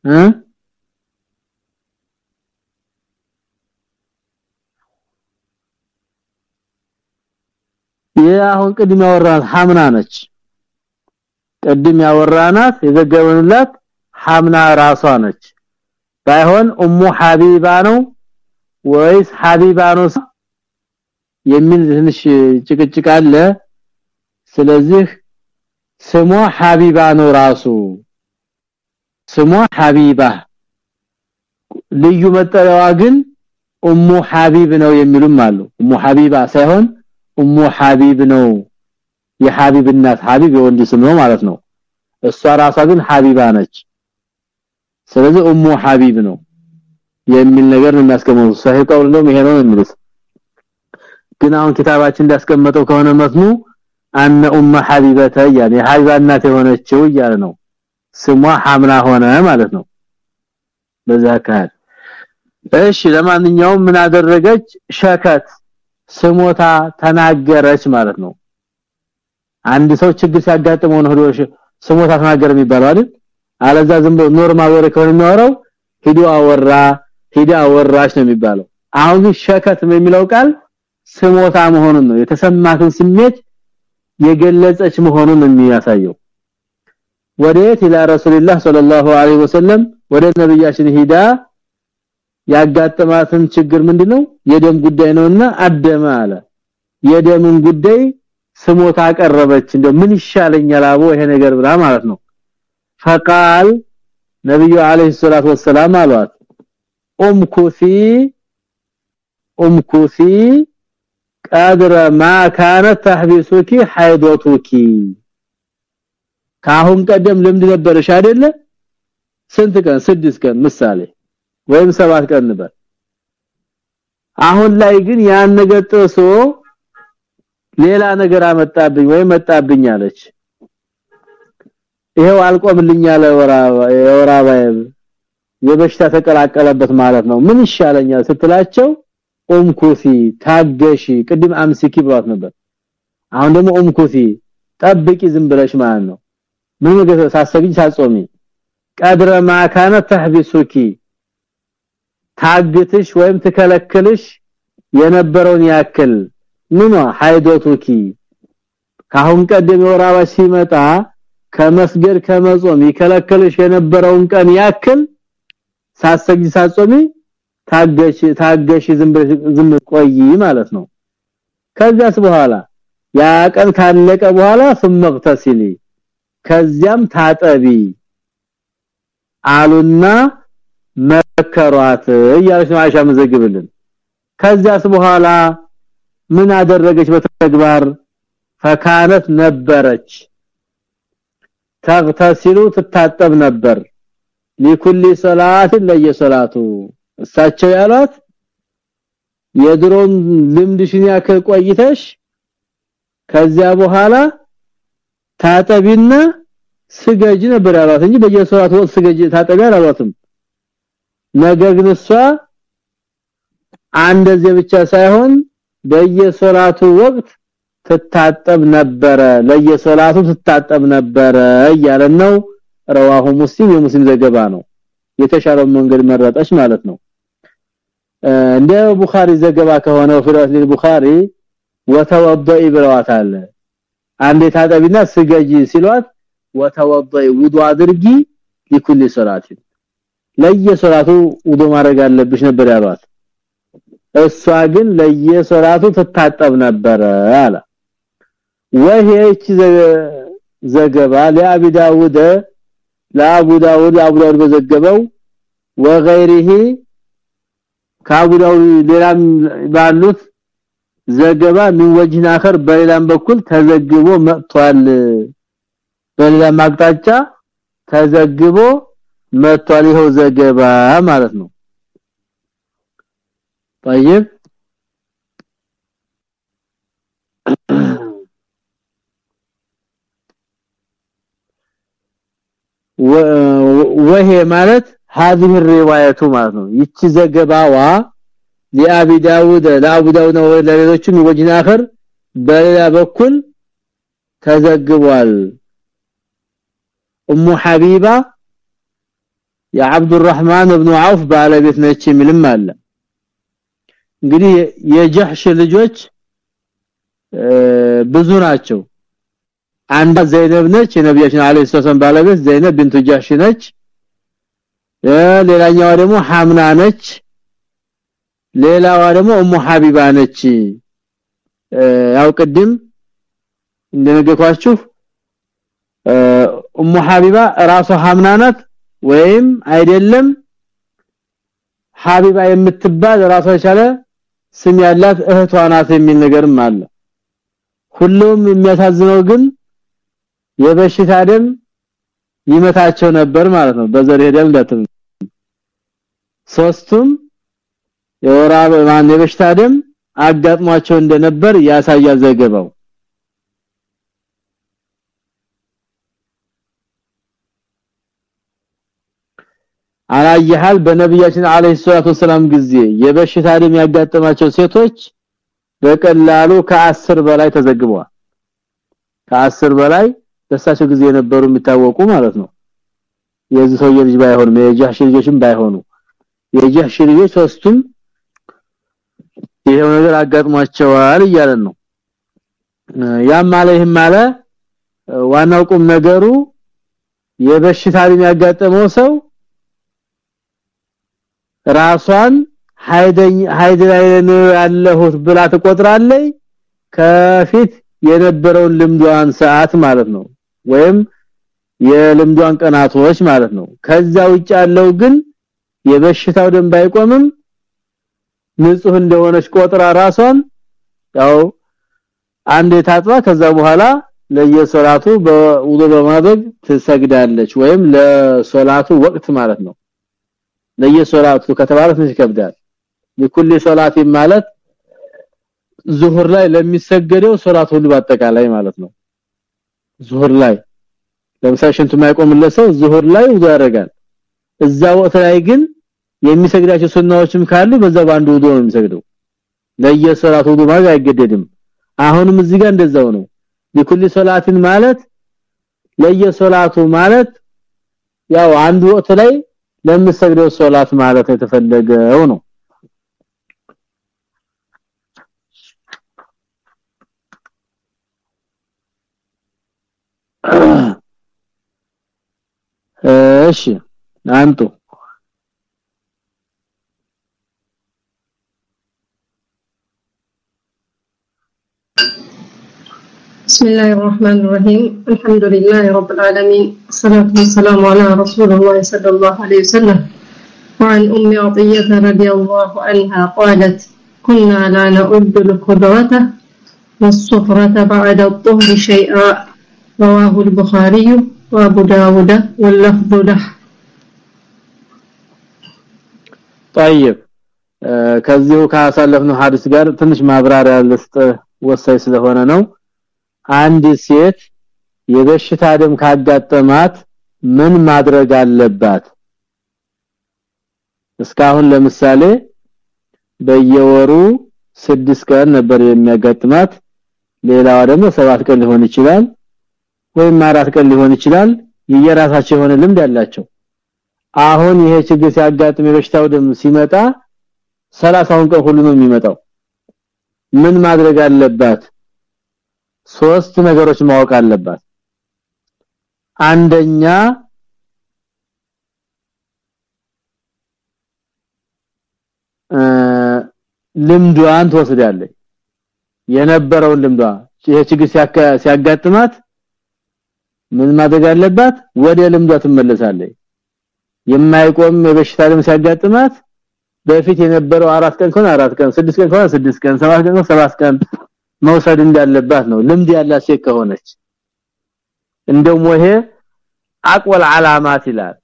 እ አሁን ቅድም ያወራናት ሐምና ነች ቅድም ያወራናት የዘገበንላት ሐምና ራሷ ነች። ባይሆን ኡሙ ሐቢባ ነው ወይስ ሐቢባ ነው የሚል ትንሽ ጭቅጭቅ አለ። ስለዚህ ስሟ ሐቢባ ነው ራሱ። ስሟ ሐቢባ። ልዩ መጠሪያዋ ግን ኡሙ ሐቢብ ነው የሚሉም አሉ። ኡሙ ሐቢባ ሳይሆን ኡሙ ሐቢብ ነው የሐቢብ እናት ሐቢብ የወንድ ስም ነው ማለት ነው። እሷ ራሷ ግን ሐቢባ ነች። ስለዚህ ኡሙ ሐቢብ ነው የሚል ነገር ነው የሚያስቀምጠው ሰሂህ ቀውል ነው ይሄ ግን አሁን ኪታባችን እንዳስቀመጠው ከሆነ መስሙ أن أم حبيبة يعني ሐቢባ እናት የሆነችው እያለ ነው። ስሟ ሐምና ሆነ ማለት ነው። በዛ እሺ ለማንኛውም ምን አደረገች? شكت ስሞታ ተናገረች ማለት ነው አንድ ሰው ችግር ሲያጋጥመው ነው ሄዶ ስሞታ ተናገረ የሚባለው አይደል? አለዛ ዝም ብሎ normal ወሬ ከሆነ የሚያወራው ሂዶ አወራ ሂዳ አወራሽ ነው የሚባለው። አሁን ግን ሸከት የሚለው ቃል ስሞታ መሆኑን ነው። የተሰማትን ስሜት የገለጸች መሆኑን የሚያሳየው። ወዴት? ኢላ ረሱልላህ ሰለላሁ ዐለይሂ ወሰለም። ወደ ነብያችን ሂዳ ያጋጠማትን ችግር ምንድነው? የደም ጉዳይ ነውና አደመ አለ። የደምን ጉዳይ ስሞታ አቀረበች እንደው ምን ይሻለኛል አቦ ይሄ ነገር ብላ ማለት ነው فقال ነብዩ አለይሂ ሰላቱ ወሰለም አሏት ኡምኩሲ ኡምኩሲ ቀድረ ማ ካነት ተህቢሱኪ ሐይዶቱኪ ካሁን ቀደም ልምድ ነበርሽ አይደለ ስንት ቀን ስድስት ቀን ምሳሌ ወይም ሰባት ቀን ነበር አሁን ላይ ግን ያን ነገር ጥሶ ሌላ ነገር አመጣብኝ ወይ መጣብኝ አለች። ይሄው አልቆምልኝ ያለ ወራባ የበሽታ ተቀላቀለበት ማለት ነው። ምን ይሻለኛል ስትላቸው ኡምኩሲ ታገሺ ቅድም አምስኪ ብሏት ነበር። አሁን ደግሞ ኡምኩሲ ጠብቂ ዝም ብለሽ ማለት ነው። ምን ነገር ሳሰግኝ ሳጾሚ ቀድረ ማካነ ተህቢሱኪ ታግትሽ ወይም ትከለክልሽ የነበረውን ያክል ምኗ? ሐይዶቱኪ ካሁን ቀደም የወር አበባ ሲመጣ ከመስገድ ከመጾም ይከለከልሽ የነበረውን ቀን ያክል ሳሰግጂ ሳጾሚ ታገሽ ታገሽ ዝም ቆይ ማለት ነው። ከዛስ በኋላ ያ ቀን ካለቀ በኋላ ስመቅተሲሊ ከዚያም ታጠቢ አሉና መከሯት ያለሽ ማሻ መዘግብልን። ከዛስ በኋላ ምን አደረገች በተግባር? ፈካነት ነበረች። ተغتسل ትታጠብ ነበር። ለكل صلاه ለየሶላቱ እሳቸው ያሏት የድሮን ልምድሽን ያከል ቆይተሽ ከዚያ በኋላ ታጠቢና ስገጅ ነበር ያሏት እንጂ በየሶላቱ ወቅት ስገጅ ታጠቢ አላሏትም። ነገር አንደዚህ ብቻ ሳይሆን በየሶላቱ ወቅት ትታጠብ ነበረ ለየሶላቱ ትታጠብ ነበረ እያለን ነው። ረዋሁ የሙስሊም ዘገባ ነው። የተሻለው መንገድ መረጠች ማለት ነው። እንደ ቡኻሪ ዘገባ ከሆነ ፍራት ለቡኻሪ ወተወضئ ብለዋታል አንዴ ታጠቢና ስገጂ ሲሏት ወተወضئ ውዱ አድርጊ ለكل ሶላት ለየሶላቱ ውዱ ማድረግ አለብሽ ነበር ያሏት። እሷ ግን ለየሶላቱ ትታጠብ ነበር አለ። ወሄች ዘገባ ለአቢ ዳውድ ለአቡ ዳውድ አቡ ዳውድ በዘገበው وغيره ከአቡ ዳውድ ሌላም ባሉት ዘገባ ምን ወጅና አخر በሌላም በኩል ተዘግቦ መጥቷል። በሌላም አቅጣጫ ተዘግቦ መጥቷል ይኸው ዘገባ ማለት ነው። طيب وهي ማለት هذه الروايه ማለት ነው። ይቺ ዘገባዋ ለአቢ ዳውድ ለአቡ ዳውድ ነው ለሌሎችም ወጅና አخر በሌላ በኩል ተዘግቧል። ኡሙ ሐቢባ የአብዱራህማን ኢብኑ አውፍ ባለቤት ነች የሚልም አለ። እንግዲህ የጀህሽ ልጆች ብዙ ናቸው። አንዷ ዘይነብ ነች የነብያችን አለይሂ ሰላም ባለቤት ዘይነብ ቢንቱ ጃሽ ነች። ሌላኛዋ ደግሞ ሐምና ነች። ሌላዋ ደግሞ ኡሙ ሐቢባ ነች። ያው ቅድም እንደነገርኳችሁ ኡሙ ሐቢባ ራሷ ሐምና ናት ወይም አይደለም። ሐቢባ የምትባል ራሷ የቻለ ስም ያላት እህቷ ናት የሚል ነገርም አለ። ሁሉም የሚያሳዝነው ግን የበሽታ ደም ይመታቸው ነበር ማለት ነው። በዘር ሄደል እንደተም ሶስቱም የወራብ ማን የበሽታ ደም አጋጥሟቸው እንደነበር ያሳያል ዘገባው አላየሃል? በነብያችን አለይሂ ሰላቱ ሰላም ጊዜ የበሽታ ደም ያጋጠማቸው ሴቶች በቀላሉ ከአስር በላይ ተዘግበዋል። ከአስር በላይ በሳቸው ጊዜ የነበሩ የሚታወቁ ማለት ነው። የዚህ ሰው ልጅ ባይሆን የጃሽ ልጆችም ባይሆኑ የጃሽ ልጆች ሶስቱም ይሄው ነገር አጋጥሟቸዋል እያለን ነው። ያም አለ ዋናው ቁም ነገሩ የበሽታ የሚያጋጥመው ሰው ራሷን ሃይደኝ ያለሁት ብላ ትቆጥራለች። ከፊት የነበረውን ልምዷን ሰዓት ማለት ነው። ወይም የልምዷን ቀናቶች ማለት ነው። ከዛ ውጭ ያለው ግን የበሽታው ደም ባይቆምም ንጹህ እንደሆነች ቆጥራ ራሷን ያው አንድ ታጥባ ከዛ በኋላ ለየሶላቱ በውዱ በማድረግ ትሰግዳለች ወይም ለሶላቱ ወቅት ማለት ነው ለየሶላቱ ከተባለ ትንሽ ይከብዳል። ለኩል ሶላት ማለት ዙሁር ላይ ለሚሰገደው ሶላት ሁሉ በአጠቃላይ ማለት ነው። ዙሁር ላይ ለምሳሌ ሽንቱ ማይቆምለት ሰው ዙሁር ላይ ውዱ ያደርጋል። እዛ ወቅት ላይ ግን የሚሰግዳቸው ሱናዎችም ካሉ በዛ ባንዱ ውዱ ነው የሚሰግደው። ለየሶላት ውዱ ማድረግ አይገደድም። አሁንም እዚህ ጋር እንደዛው ነው። ለኩል ሶላትን ማለት ለየሶላቱ ማለት ያው አንዱ ወቅት ላይ ለምሰግደው ሶላት ማለት የተፈለገው ነው። እሺ አንቱ بسم الله الرحمن الرحيم الحمد لله رب العالمين الصلاة والسلام على رسول الله صلى الله عليه وسلم وعن أم عطية رضي الله عنها قالت كنا لا نعد القدرة والصفرة بعد الطهر شيئا رواه البخاري وابو داود واللفظ له طيب ከዚሁ ካሳለፍነው ሐዲስ ጋር ትንሽ ማብራሪያ ልስጥ ወሳኝ ስለሆነ ነው አንድ ሴት የበሽታ ደም ካጋጠማት ምን ማድረግ አለባት? እስካሁን ለምሳሌ በየወሩ ስድስት ቀን ነበር የሚያጋጥማት። ሌላዋ ደግሞ ሰባት ቀን ሊሆን ይችላል ወይም አራት ቀን ሊሆን ይችላል። የየራሳቸው የሆነ ልምድ ያላቸው አሁን ይሄ ችግር ሲያጋጥም የበሽታው ደም ሲመጣ 30ውን ቀን ሁሉ ነው የሚመጣው። ምን ማድረግ አለባት ሶስት ነገሮች ማወቅ አለባት። አንደኛ ልምዷን ትወስዳለች። የነበረውን ልምዷ ይሄ ሲያጋጥማት ምን ማድረግ አለባት? ወደ ልምዷ ትመለሳለች። የማይቆም የበሽታ ልም ሲያጋጥማት በፊት የነበረው አራት ቀን ከሆነ አራት ቀን ስድስት ቀን ከሆነ ስድስት ቀን ሰባት ቀን ሰባት ቀን መውሰድ እንዳለባት ነው ልምድ ያላት ሴት ከሆነች እንደውም ይሄ አቅወል ዓላማት ይላል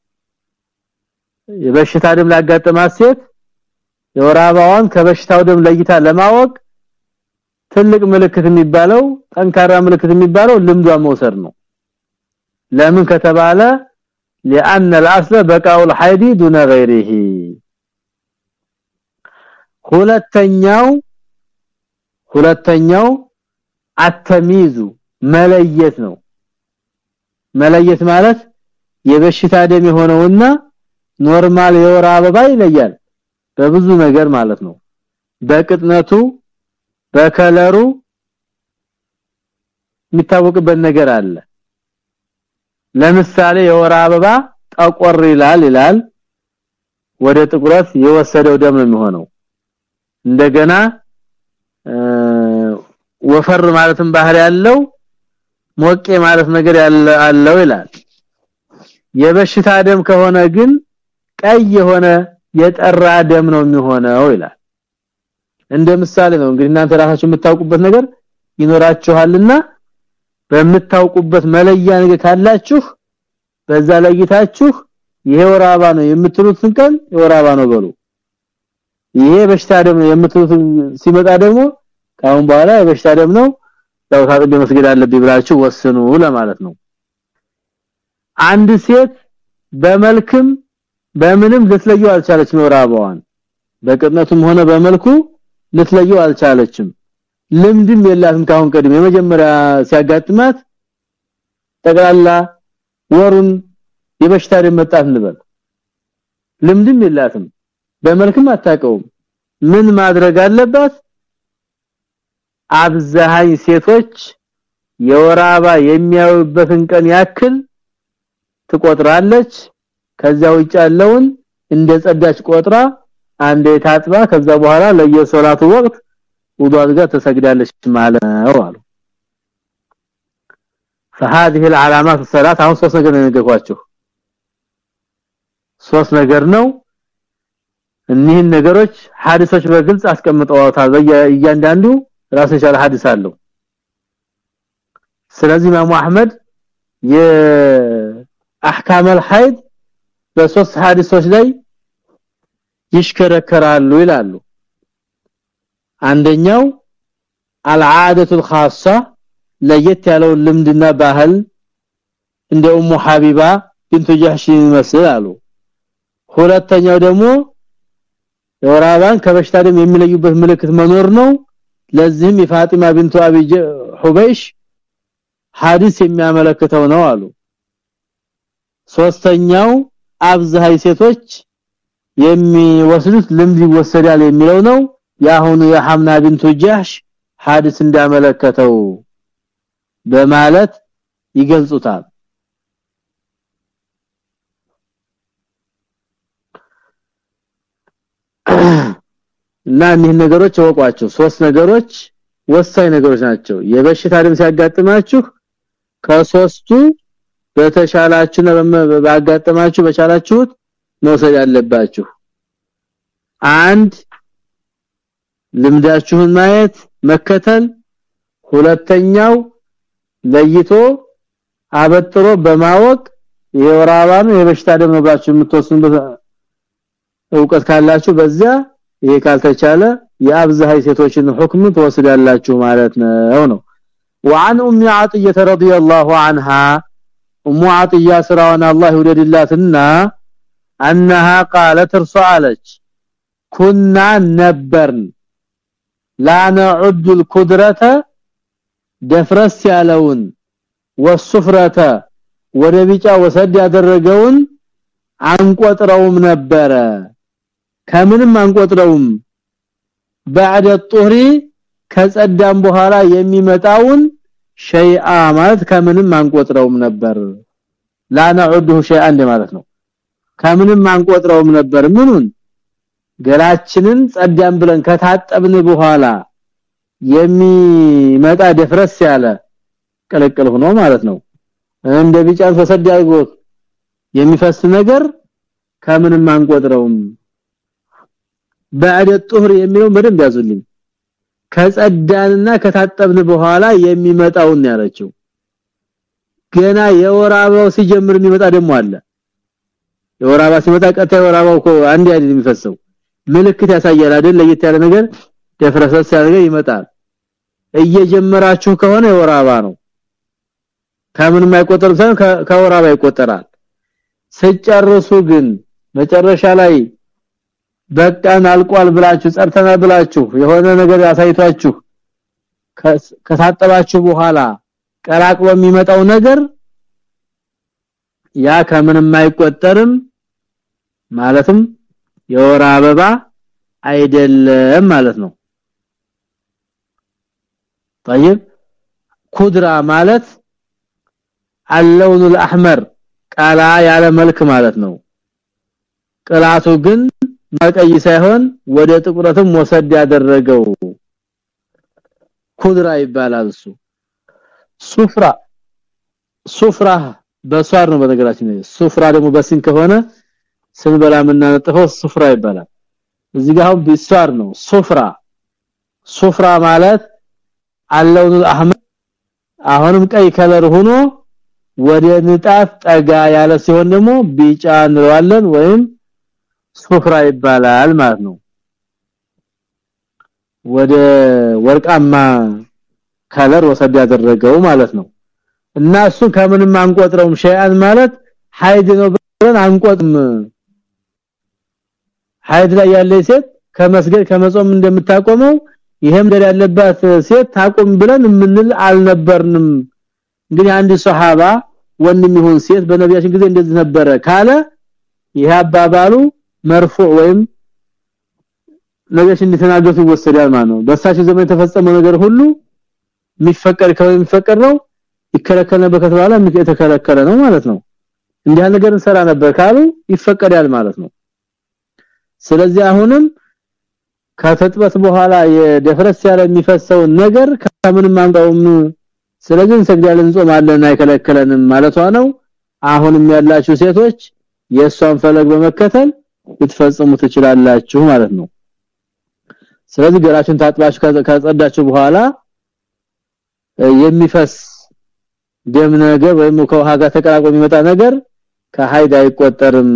የበሽታ ደም ላጋጠማት ሴት የወራባዋን ከበሽታው ደም ለይታ ለማወቅ ትልቅ ምልክት የሚባለው ጠንካራ ምልክት የሚባለው ልምዷ መውሰድ ነው ለምን ከተባለ لان الاصل بقاء الحيض دون غيره ሁለተኛው ሁለተኛው አተሚዙ መለየት ነው። መለየት ማለት የበሽታ ደም የሆነውና normal የወር አበባ ይለያል። በብዙ ነገር ማለት ነው። በቅጥነቱ በ color ኡ የሚታወቅበት ነገር አለ። ለምሳሌ የወር አበባ ጠቆር ይላል ይላል። ወደ ጥቁረት የወሰደው ደም ነው የሚሆነው። እንደገና ወፈር ማለትም ባህር ያለው ሞቄ ማለት ነገር ያለ አለው ይላል። የበሽታ ደም ከሆነ ግን ቀይ የሆነ የጠራ ደም ነው የሚሆነው ይላል። እንደ ምሳሌ ነው እንግዲህ እናንተ ራሳችሁ የምታውቁበት ነገር ይኖራችኋልና በምታውቁበት መለያ ነገር ካላችሁ በዛ ለይታችሁ ይሄ ወራባ ነው የምትሉትን ቀን የወራባ ነው በሉ። ይሄ በሽታ ደም ነው የምትሉት ሲመጣ ደግሞ ካሁን በኋላ የበሽታ ደም ነው። ያው ታጥቤ መስገድ አለብኝ ብላችሁ ወስኑ ለማለት ነው። አንድ ሴት በመልክም በምንም ልትለየው አልቻለችም። ወራባዋን በቅጥነቱም ሆነ በመልኩ ልትለየው አልቻለችም። ልምድም የላትም ካሁን ቀድም የመጀመሪያ ሲያጋጥማት ጠቅላላ ወሩን የበሽታ ደም መጣት እንበል ልምድም የላትም። በመልክም አታቀውም ምን ማድረግ አለባት አብዛሃይ ሴቶች የወራባ የሚያዩበትን ቀን ያክል ትቆጥራለች ከዛ ውጭ ያለውን እንደ ጸዳች ቆጥራ አንዴ ታጥባ ከዛ በኋላ ለየሶላቱ ወቅት ውዱ አድርጋ ተሰግዳለች ማለት ነው አሉ فهذه العلامات الثلاث አሁን ሶስት ነገር ነው ነገርኳችሁ ሶስት ነገር ነው እኒህን ነገሮች ሐዲሶች በግልጽ አስቀምጠዋታል እያንዳንዱ ራሱን የቻለ ሐዲስ አለው ስለዚህ ኢማሙ አህመድ የአህካም الحيض በሶስት ሐዲሶች ላይ ይሽከረከራሉ ይላሉ አንደኛው العاده الخاصه ለየት ያለው ልምድና ባህል እንደ ኡሙ ሐቢባ ቢንቱ ጀህሽ ይመስል አሉ ሁለተኛው ደግሞ የወራባን ከበሽታ ደም የሚለዩበት ምልክት መኖር ነው ለዚህም የፋጢማ ቢንቱ አቢ ሁበይሽ ሐዲስ የሚያመለክተው ነው አሉ። ሶስተኛው አብዛይ ሴቶች የሚወስዱት ልምድ ይወሰዳል የሚለው ነው። ያሁኑ የሐምና ቢንቱ ጀህሽ ሐዲስ እንዳመለከተው በማለት ይገልጹታል እና እኒህ ነገሮች ወቋቸው ሶስት ነገሮች ወሳኝ ነገሮች ናቸው። የበሽታ ደም ሲያጋጥማችሁ ከሶስቱ በተሻላችሁና ባጋጠማችሁ በቻላችሁት መውሰድ ያለባችሁ አንድ ልምዳችሁን ማየት መከተል። ሁለተኛው ለይቶ አበጥሮ በማወቅ የወራባን የበሽታ ደም ነው ብላችሁ የምትወስኑበት እውቀት ካላችሁ በዚያ ይሄ ካልተቻለ የአብዛይ ሴቶችን ሁክም ትወስዳላችሁ ማለት ነው ነው وعن ام عطيه رضي الله عنها ام عطيه سراونا الله يوددلاتنا انها قالت رسالت كنا نبرن لا نعد القدره دفرس ያለውን ወሱፍረተ ወደ ቢጫ ወሰድ ያደረገውን አንቆጥረውም ነበረ ከምንም አንቆጥረውም بعد الطهر ከጸዳም በኋላ የሚመጣውን ሸይአ ማለት ከምንም አንቆጥረውም ነበር لا نعده شيئا ማለት ነው ከምንም አንቆጥረውም ነበር ምኑን ገላችንን ጸዳም ብለን ከታጠብን በኋላ የሚመጣ ደፍረስ ያለ ቅልቅል ሆኖ ማለት ነው እንደ ቢጫን ፈሰድ ያይጎት የሚፈስ ነገር ከምንም አንቆጥረውም بعد الطهر የሚለው በደንብ ያዙልኝ ከጸዳንና ከታጠብን በኋላ የሚመጣውን ያለችው ገና የወራባው ሲጀምር የሚመጣ ደግሞ አለ የወራባ ሲመጣ ቀጣይ የወራባው እኮ አንድ አይደል የሚፈሰው ምልክት ያሳያል አይደል ለየት ያለ ነገር ደፍረሰስ ያለ ነገር ይመጣል እየጀመራችሁ ከሆነ የወራባ ነው ከምንም አይቆጠር ሳይሆን ከወራባ ይቆጠራል ስጨርሱ ግን መጨረሻ ላይ በቃን አልቋል ብላችሁ ጸርተና ብላችሁ የሆነ ነገር ያሳይቷችሁ ከታጠባችሁ በኋላ ቀላቅሎ የሚመጣው ነገር ያ ከምንም አይቆጠርም ማለትም የወር አበባ አይደለም ማለት ነው طيب ኩድራ ማለት اللون الاحمر ቃላ ያለ መልክ ማለት ነው ቅላቱ ግን በቀይ ሳይሆን ወደ ጥቁረትም ወሰድ ያደረገው ኩድራ ይባላል እሱ። ሱፍራ ሱፍራ በሷር ነው በነገራችን ሱፍራ ደግሞ በሲን ከሆነ ስንበላ የምናነጥፈው ሱፍራ ይባላል። እዚህ ጋር ቢሷር ነው። ሱፍራ ሱፍራ ማለት አለውን አህመድ አሁንም ቀይ color ሆኖ ወደ ንጣት ጠጋ ያለ ሲሆን ደግሞ ቢጫ እንለዋለን ወይም صفرة ይባላል ማለት ነው። ወደ ወርቃማ color ወሰድ ያደረገው ማለት ነው። እና እሱ ከምንም አንቆጥረውም። شيئا ማለት ሀይድ ነው ብለን አንቆጥም ሀይድ ላይ ያለ ሴት ከመስገድ ከመጾም እንደምታቆመው ይሄም ደል ያለባት ሴት ታቆም ብለን ምንል አልነበርንም። እንግዲህ አንድ ሱሐባ ወንድም ይሁን ሴት በነቢያችን ጊዜ እንደዚህ ነበረ ካለ ይሄ አባባሉ መርፉዕ ወይም ነገሽ እንደተናገሩት ይወሰዳል ማለት ነው። በሳቸው ዘመን የተፈጸመው ነገር ሁሉ የሚፈቀድ ከሆነ ነው ይከለከል ነበር ከተባለ የተከለከለ ነው ማለት ነው። እንዲያ ነገር እንሰራ ነበር ካሉ ይፈቀዳል ማለት ነው። ስለዚህ አሁንም ከተጥበት በኋላ የደፍረስ ያለ የሚፈሰው ነገር ከምንም አንጋውም ስለዚህ እንሰግዳለን እንጾማለን አይከለከለንም ማለቷ ነው። አሁንም ያላችሁ ሴቶች የሷን ፈለግ በመከተል ልትፈጽሙ ትችላላችሁ ማለት ነው። ስለዚህ ገላችሁን ታጥባችሁ ካጸዳችሁ በኋላ የሚፈስ ደም ነገር ወይም ከውሃ ጋር ተቀላቅሎ የሚመጣ ነገር ከሀይድ አይቆጠርም።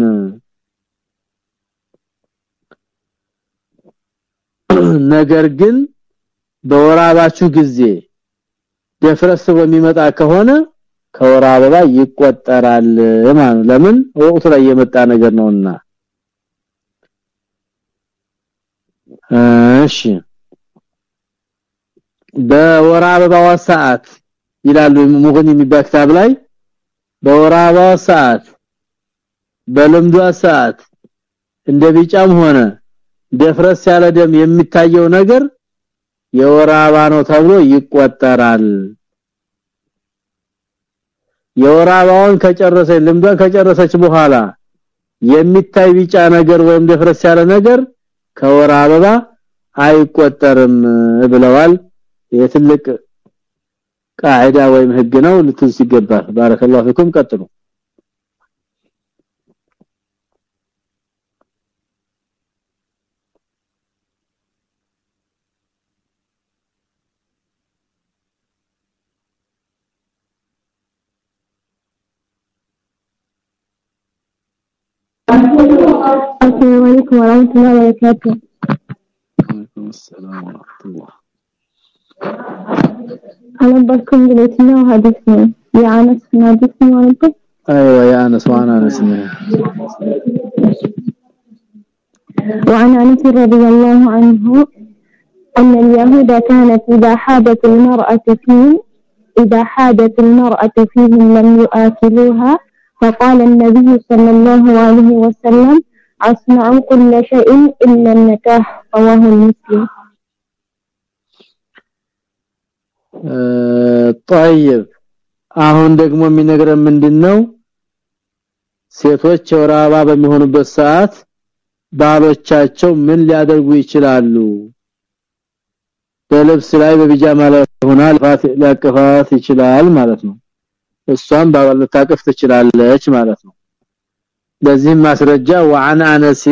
ነገር ግን በወራባችሁ ጊዜ ደፍረስ በሚመጣ ከሆነ ከወራ አበባ ይቆጠራል ለምን? ወቅቱ ላይ የመጣ ነገር ነውና እሺ። በወራ አበባዋ ሰዓት ይላሉ ሙግኒ የሚባል ክታብ ላይ። በወራ አበባዋ ሰዓት በልምዷ ሰዓት እንደ ቢጫም ሆነ ደፍረስ ያለ ደም የሚታየው ነገር የወራ አበባ ነው ተብሎ ይቆጠራል። የወራ አበባውን ከጨረሰች ልምዷን ከጨረሰች በኋላ የሚታይ ቢጫ ነገር ወይም ደፍረስ ያለ ነገር ከወር አበባ አይቆጠርም ብለዋል። የትልቅ ቃዒዳ ወይም ህግ ነው ልትዝ ይገባል ባረከላሁ ፊኩም። ቀጥሉ። Thank you. عليكم ورحمة الله وبركاته. وعليكم السلام ورحمة الله. أنا بكم دلوقتي حديثنا يا أنس حديثنا وربك أيوه يا أنس وأنا انس وعن أنس رضي الله عنه أن اليهود كانت إذا حادت المرأة فيهم إذا حادت المرأة فيهم لم يآكلوها فقال النبي صلى الله عليه وسلم أصنع كل شيء إلا النكاح رواه المسلم طيب አሁን ደግሞ የሚነግረን ምንድነው ሴቶች ወር አበባ በሚሆኑበት ሰዓት ባሎቻቸው ምን ሊያደርጉ ይችላሉ በልብስ ላይ በቢጃማ ላይ ሆና ልፋት ሊያቀፋት ይችላል ማለት ነው እሷም ባሏን ልታቀፍ ትችላለች ማለት ነው ለዚህም ማስረጃ وعن انس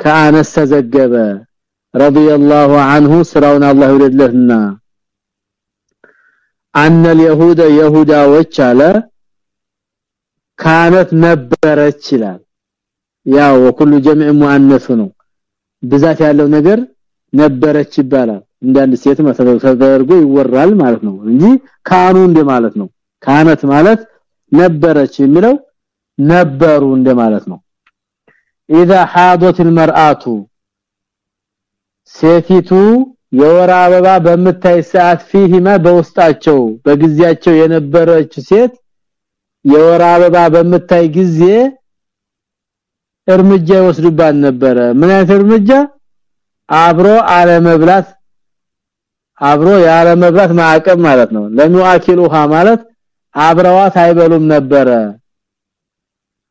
ከአነስ ተዘገበ። رضي الله عنه ስራውን አላህ ይወደለህና አነ اليهود يهوداዎች አለ ካነት ነበረች ይላል። ያው ወኩሉ ጀምዕ ሙአነሱ ነው። ብዛት ያለው ነገር ነበረች ይባላል። እንዳንድ ሴት መሰበብ ተደርጎ ይወራል ማለት ነው። እንጂ ካኑ እንደ ነው። ካነት ማለት ነበረች የሚለው ነበሩ እንደ ማለት ነው اذا حاضت المراه ሴቲቱ የወር አበባ በምታይ ሰዓት ፊህማ በውስጣቸው በጊዜያቸው የነበረች ሴት የወር አበባ በምታይ ጊዜ እርምጃ ይወስዱባት ነበረ ምን አይነት እርምጃ አብሮ አለመብላት አብሮ ያለ መብላት ማዕቀብ ማለት ነው ለሚዋኪሉሃ ማለት አብረዋት አይበሉም ነበረ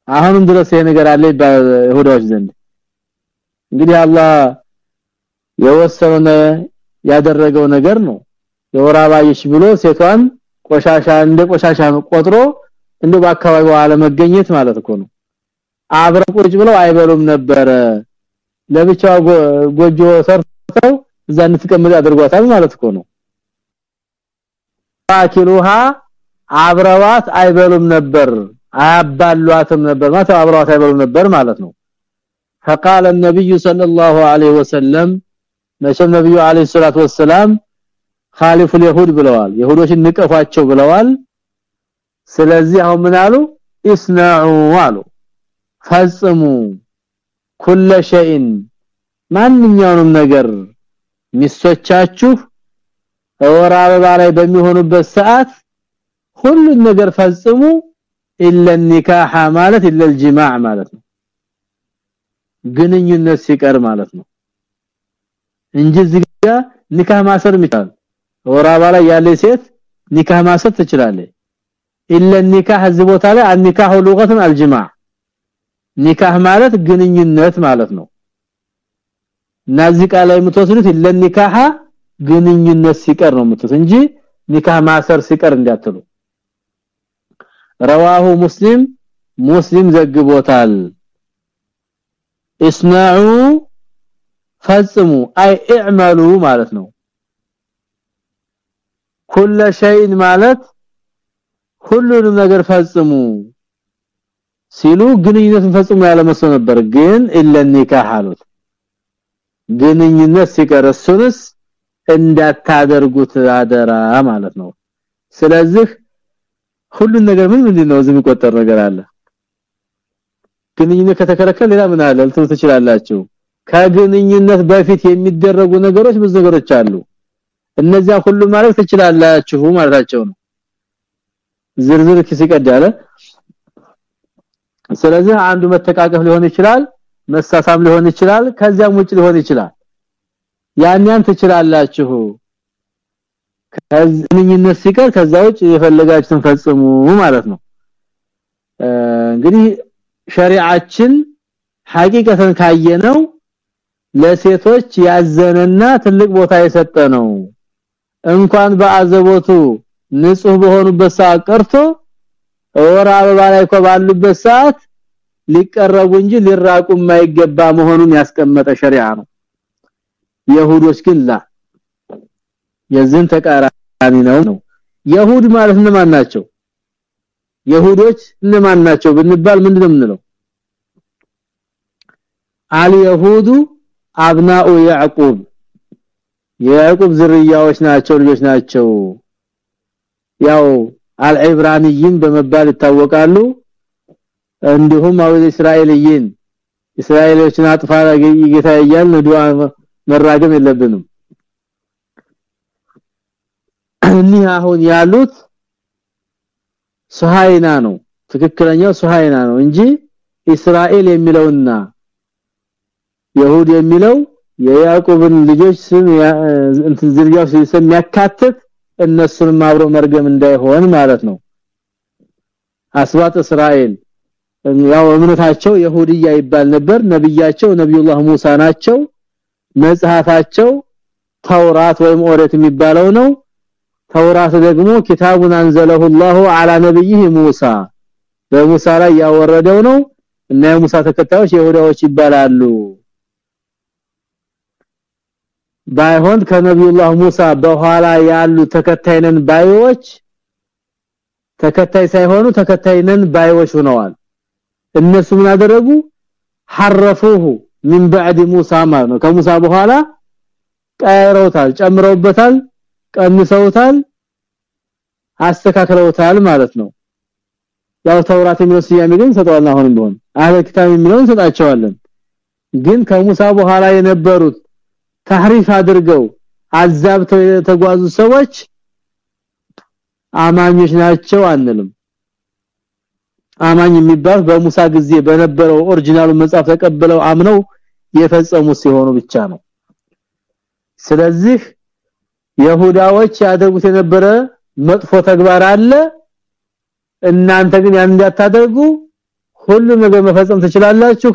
አሁንም ድረስ ይሄ ነገር አለ ይሁዳዎች ዘንድ። እንግዲህ አላህ የወሰነው ያደረገው ነገር ነው። የወራባይሽ ብሎ ሴቷን ቆሻሻ እንደ ቆሻሻ ቆጥሮ እንደ በአካባቢው አለመገኘት ማለት እኮ ነው። አብረው ብለው አይበሉም ነበረ። ለብቻው ጎጆ ሰርተው እዛ እንድትቀመጥ ያደርጓታል ማለት እኮ ነው። አኪሉሃ አብረዋት አይበሉም ነበር አያባሏትም ነበር ማለት አብረዋት አይበሉም ነበር ማለት ነው فقال النبي صلى الله عليه وسلم መቼም ነብዩ አለይሂ ሰላቱ ወሰለም خالف اليهود ብለዋል ይሁዶችን ንቀፋቸው ብለዋል ስለዚህ አሁን ምን አሉ እስናዑ አሉ ፈጽሙ ኩለ ሸይን ማንኛውንም ነገር ሚስቶቻችሁ ወር አበባ ላይ በሚሆኑበት ሰዓት ሁሉን ነገር ፈጽሙ ኢለ ኒካህ ማለት ኢለ الجماع ማለት ነው ግንኙነት ሲቀር ማለት ነው እንጂ ዝጋ ኒካህ ማሰር ይችላል ወር አበባ ላይ ያለ ሴት ኒካህ ማሰር ትችላለች ኢለ ኒካህ እዚህ ቦታ ላይ አንኒካሁ ሉገተን አልጅማዕ ኒካህ ማለት ግንኙነት ማለት ነው ናዚ ቃል ላይ የምትወስዱት ለኒካህ ግንኙነት ሲቀር ነው የምትወስዱት እንጂ ኒካህ ማሰር ሲቀር እንዲያትሉ رواه مسلم مسلم ዘግቦታል እስናዑ ፈጽሙ አይ እዕመሉ ማለት ነው ኩለ ሸይን ማለት ሁሉንም ነገር ፈጽሙ ሲሉ ግንኙነትን ፈጽሙ ያለ መስሎ ነበር ግን ኢለ ኒካህ አሉት ግንኙነት ሲቀር እሱንስ እንዳታደርጉት አደራ ማለት ነው ስለዚህ ሁሉን ነገር ምን ምንድነው እዚህ የሚቆጠር ነገር አለ። ግንኙነት ከተከለከለ ሌላ ምን አለ? ልትሉ ትችላላችሁ። ከግንኙነት በፊት የሚደረጉ ነገሮች ብዙ ነገሮች አሉ። እነዚያ ሁሉ ማለት ትችላላችሁ ማለታቸው ነው። ዝርዝር ሲቀድ ያለ ስለዚህ አንዱ መተቃቀፍ ሊሆን ይችላል መሳሳም ሊሆን ይችላል ከዚያም ውጭ ሊሆን ይችላል። ያን ያን ትችላላችሁ ከዝንኝነት ሲቀር ከዛ ውጭ የፈለጋችሁን ፈጽሙ ማለት ነው። እንግዲህ ሸሪዓችን ሐቂቀተን ካየነው ለሴቶች ያዘነና ትልቅ ቦታ የሰጠ ነው። እንኳን በአዘቦቱ ንጹህ በሆኑበት ሰዓት ቀርቶ ወር አበባ ላይ ባሉበት ሰዓት ሊቀረቡ እንጂ ሊራቁ የማይገባ መሆኑን ያስቀመጠ ሸሪዓ ነው። የሁዶች ግን ላ የዝን ተቃራኒ ነው ነው። የሁድ ማለት እነማን ናቸው? የሁዶች እነማን ናቸው ብንባል ምንድነው የምንለው? አልየሁዱ አብናኡ ያዕቁብ። የያዕቁብ ዝርያዎች ናቸው ልጆች ናቸው። ያው አልዕብራንይን በመባል ይታወቃሉ። እንዲሁም አው እስራኤልይን። እስራኤሎችን አጥፋ ጌታ እያልን ዱዓ መራገም የለብንም እኒህ አሁን ያሉት ሱሃይና ነው። ትክክለኛው ሱሃይና ነው እንጂ እስራኤል የሚለውና ይሁድ የሚለው የያዕቆብን ልጆች ስም እንትን ዝርያው ስም ያካትት እነሱንም አብሮ መርገም እንዳይሆን ማለት ነው። አስባጥ እስራኤል ያው እምነታቸው ይሁድያ ይባል ነበር። ነብያቸው ነብዩላህ ሙሳ ናቸው። መጽሐፋቸው ተውራት ወይም ኦሪት የሚባለው ነው ተውራት ደግሞ ኪታቡን አንዘለሁ الله على ነብይህ ሙሳ በሙሳ ላይ ያወረደው ነው እና የሙሳ ተከታዮች ይሁዳዎች ይባላሉ ባይሆን ከነብዩላህ ሙሳ በኋላ ያሉ ተከታይነን ባዮች ተከታይ ሳይሆኑ ተከታይነን ባዮች ሆነዋል እነሱ ምን አደረጉ حرفوه من بعد موسى ማለት ነው ከሙሳ በኋላ ቀይረውታል ጨምረውበታል ቀንሰውታል አስተካክለውታል ማለት ነው። ያው ተውራት የሚለው ስያሜ ግን ሰጠዋልና አሁን እንደሆነ አህለ ክታብ የሚለውን ሰጣቸዋለን ግን ከሙሳ በኋላ የነበሩት ታህሪፍ አድርገው አዛብተው የተጓዙ ሰዎች አማኞች ናቸው አንልም። አማኝ የሚባል በሙሳ ጊዜ በነበረው ኦሪጂናሉ መጽሐፍ ተቀበለው አምነው የፈጸሙ ሲሆኑ ብቻ ነው። ስለዚህ ይሁዳዎች ያደርጉት የነበረ መጥፎ ተግባር አለ እናንተ ግን ያን እንዳታደርጉ ሁሉም ነገር መፈጸም ትችላላችሁ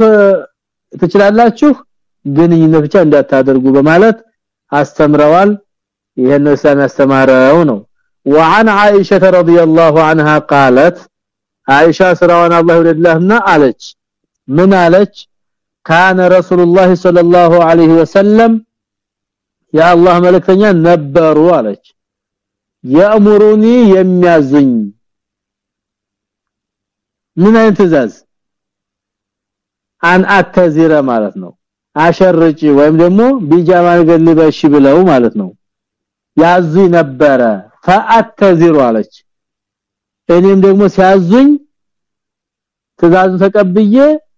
ትችላላችሁ ግንኙነት ብቻ እንዳታደርጉ በማለት አስተምረዋል ይሄን እስላም ያስተማረው ነው وعن عائشه رضي الله عنها قالت عائشه سراوان الله يرضيها አለች ምን አለች كان رسول الله صلى الله عليه وسلم የአላህ መልእክተኛ ነበሩ አለች። ያእምሩኒ የሚያዙኝ ምን አይነት ትእዛዝ? አን አተዚረ ማለት ነው። አሸርጪ ወይም ደግሞ ቢጃማል ገልበሽ ብለው ማለት ነው። ያዙ ነበረ። ፈአተዚሩ አለች። እኔም ደግሞ ሲያዙኝ ትእዛዙን ተቀብዬ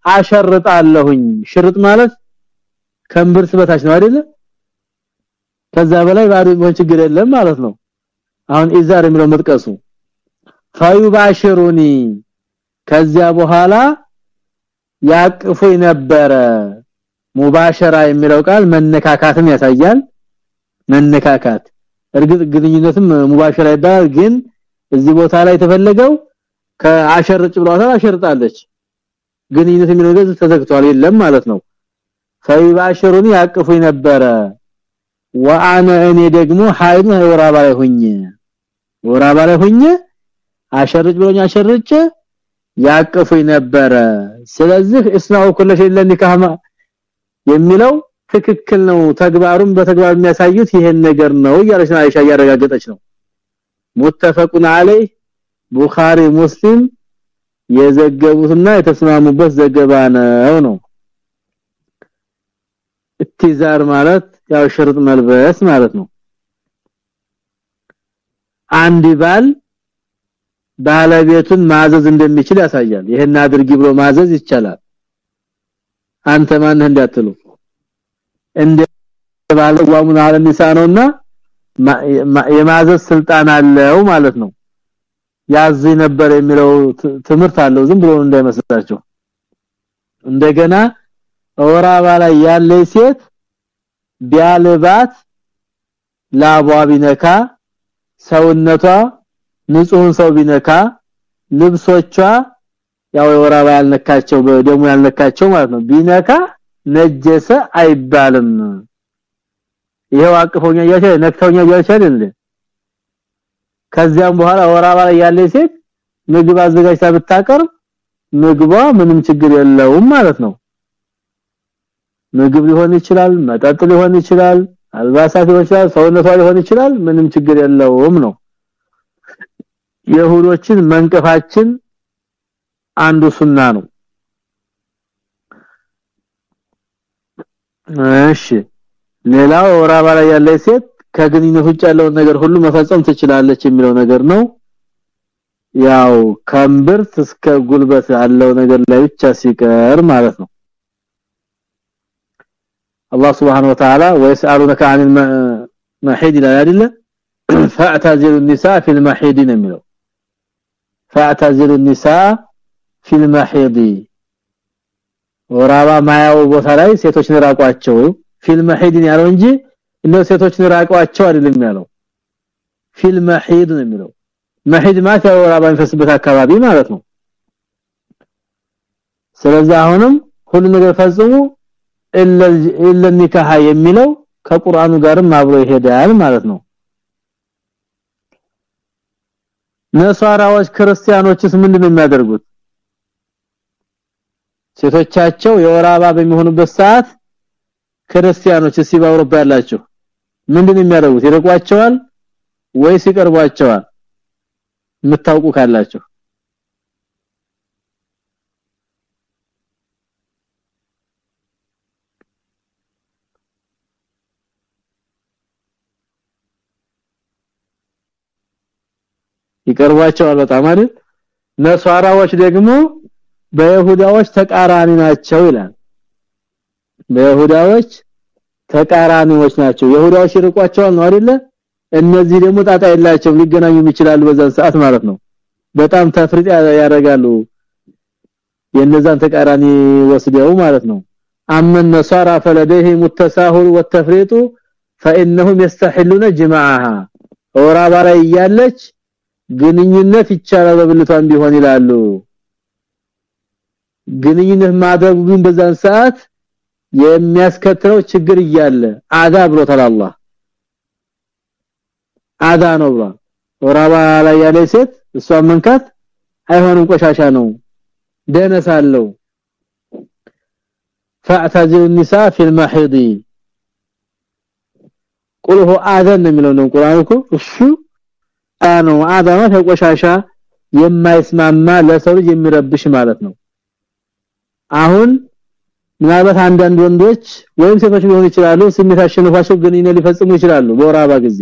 አሸርጣለሁኝ። ሽርጥ ማለት ከእምብርት በታች ነው አይደለ? ከዛ በላይ ባዶ ቢሆን ችግር የለም ማለት ነው። አሁን ኢዛር የሚለው መጥቀሱ። ፈዩባሽሩኒ ከዚያ በኋላ ያቅፉኝ ነበረ። ሙባሸራ የሚለው ቃል መነካካትም ያሳያል። መነካካት። እርግጥ ግንኙነትም ሙባሸራ ይባላል ግን እዚህ ቦታ ላይ ተፈለገው ከአሸርጭ ብሏታል አሸርጣለች ግንኙነት የሚለው ተዘግቷል የለም ማለት ነው። ፈይባሽሩኒ ያቅፉኝ ነበረ ወአነ እኔ ደግሞ ሐይድ ወራባ ላይ ሆኜ ወራባ ላይ ሆኜ አሸርጭ ብሎኝ አሸርጭ ያቅፉኝ ነበረ። ስለዚህ እስናው ኩለ ለኒካህማ የሚለው ትክክል ነው። ተግባሩን በተግባር የሚያሳዩት ይሄን ነገር ነው እያለች ነው አይሻ እያረጋገጠች ነው። ሙተፈቁን አለይ ቡኻሪ ሙስሊም የዘገቡትና የተስማሙበት ዘገባ ነው ነው። ማለት ያው ሽርጥ መልበስ ማለት ነው። አንድ ባል ባለቤቱን ማዘዝ እንደሚችል ያሳያል። ይሄን አድርጊ ብሎ ማዘዝ ይቻላል። አንተ ማን እንዳትሉ። እንደ ባለው ዋሙን አለንሳ ነውና የማዘዝ ስልጣን አለው ማለት ነው። ያዝ ነበር የሚለው ትምህርት አለው። ዝም ብሎ እንዳይመስላችሁ። እንደገና ወራባ ላይ ያለ ሴት ቢያልባት ላቧ ቢነካ ሰውነቷ ንጹህን ሰው ቢነካ ልብሶቿ ያው የወራባ ያልነካቸው በደሙ ያልነካቸው ማለት ነው። ቢነካ ነጀሰ አይባልም። ይሄው አቅፎኛ ያቻ ነክተውኛ ያቻ አይደል ከዚያም በኋላ ወራባ ላይ ያለ ሴት ምግብ አዘጋጅታ ብታቀርብ ምግቧ ምንም ችግር የለውም ማለት ነው ምግብ ሊሆን ይችላል መጠጥ ሊሆን ይችላል አልባሳት ሊሆን ይችላል ሰውነቷ ሊሆን ይችላል ምንም ችግር የለውም ነው። የሁዶችን መንቀፋችን አንዱ ሱና ነው። እሺ ሌላው ወራባ ላይ ያለ ሴት ከግንኙነት ውጭ ያለውን ነገር ሁሉ መፈጸም ትችላለች የሚለው ነገር ነው። ያው ከምብርት እስከ ጉልበት ያለው ነገር ላይ ብቻ ሲቀር ማለት ነው الله سبحانه وتعالى ويسالونك عن المحيض لا يدل فاعتزلوا النساء في المحيض نميلو فاعتزلوا النساء في المحيض ወራባ ማያው ቦታ ላይ ሴቶችን ራቋቸው ፊልም ሄድን ያለው እንጂ እነው ሴቶችን ራቋቸው አይደለም ያለው ፊልም ሄድ ነው የሚለው መሄድ ማለት ያው ወራባ የሚፈስበት አካባቢ ማለት ነው ስለዚህ አሁንም ሁሉ ነገር ፈጽሙ ኢለ ኒካህ የሚለው ከቁርአኑ ጋርም አብሮ ይሄዳል ማለት ነው። ነሷራዎች ክርስቲያኖችስ ምንድነው የሚያደርጉት? ሴቶቻቸው የወራባ በሚሆኑበት ሰዓት ክርስቲያኖች በአውሮፓ ያላችሁ ምንድነው የሚያደርጉት? ይርቋቸዋል ወይስ ይቀርቧቸዋል? የምታውቁ ካላችሁ ይቀርቧቸዋል በጣም አይደል ነሷራዎች ደግሞ በይሁዳዎች ተቃራኒ ናቸው ይላል በይሁዳዎች ተቃራኒዎች ናቸው ይሁዳዎች ይርቋቸዋል ነው አይደለ እነዚህ ደግሞ ጣጣ የላቸውም ሊገናኙ ይችላሉ በዛን ሰዓት ማለት ነው በጣም ተፍሪጥ ያደርጋሉ የነዛን ተቃራኒ ወስደው ማለት ነው አመን ነሳራ ፈለደህም التساهل والتفريط فانهم يستحلون جماعها ወራባ ላይ ያለች ግንኙነት ይቻላል በብልቷን ቢሆን ይላሉ ግንኙነት ማድረጉ ግን በዛን ሰዓት የሚያስከትለው ችግር እያለ አዳ ብሎታል አላህ አዳ ነው ብሏል ወራባ ላይ ያለ ሴት እሷ መንካት አይሆንም ቆሻሻ ነው ደነሳለው فاعتزلوا النساء في المحيض قل هو اذن የሚለው ነው ቁርአን እኮ እሱ አነው አዳማ ተቆሻሻ የማይስማማ ለሰው ልጅ የሚረብሽ ማለት ነው። አሁን ምናልባት አንዳንድ ወንዶች ወይም ሴቶች ሊሆኑ ይችላሉ ስሜት አሸንፏቸው ግንኙነት ሊፈጽሙ ይችላሉ በወራባ ጊዜ።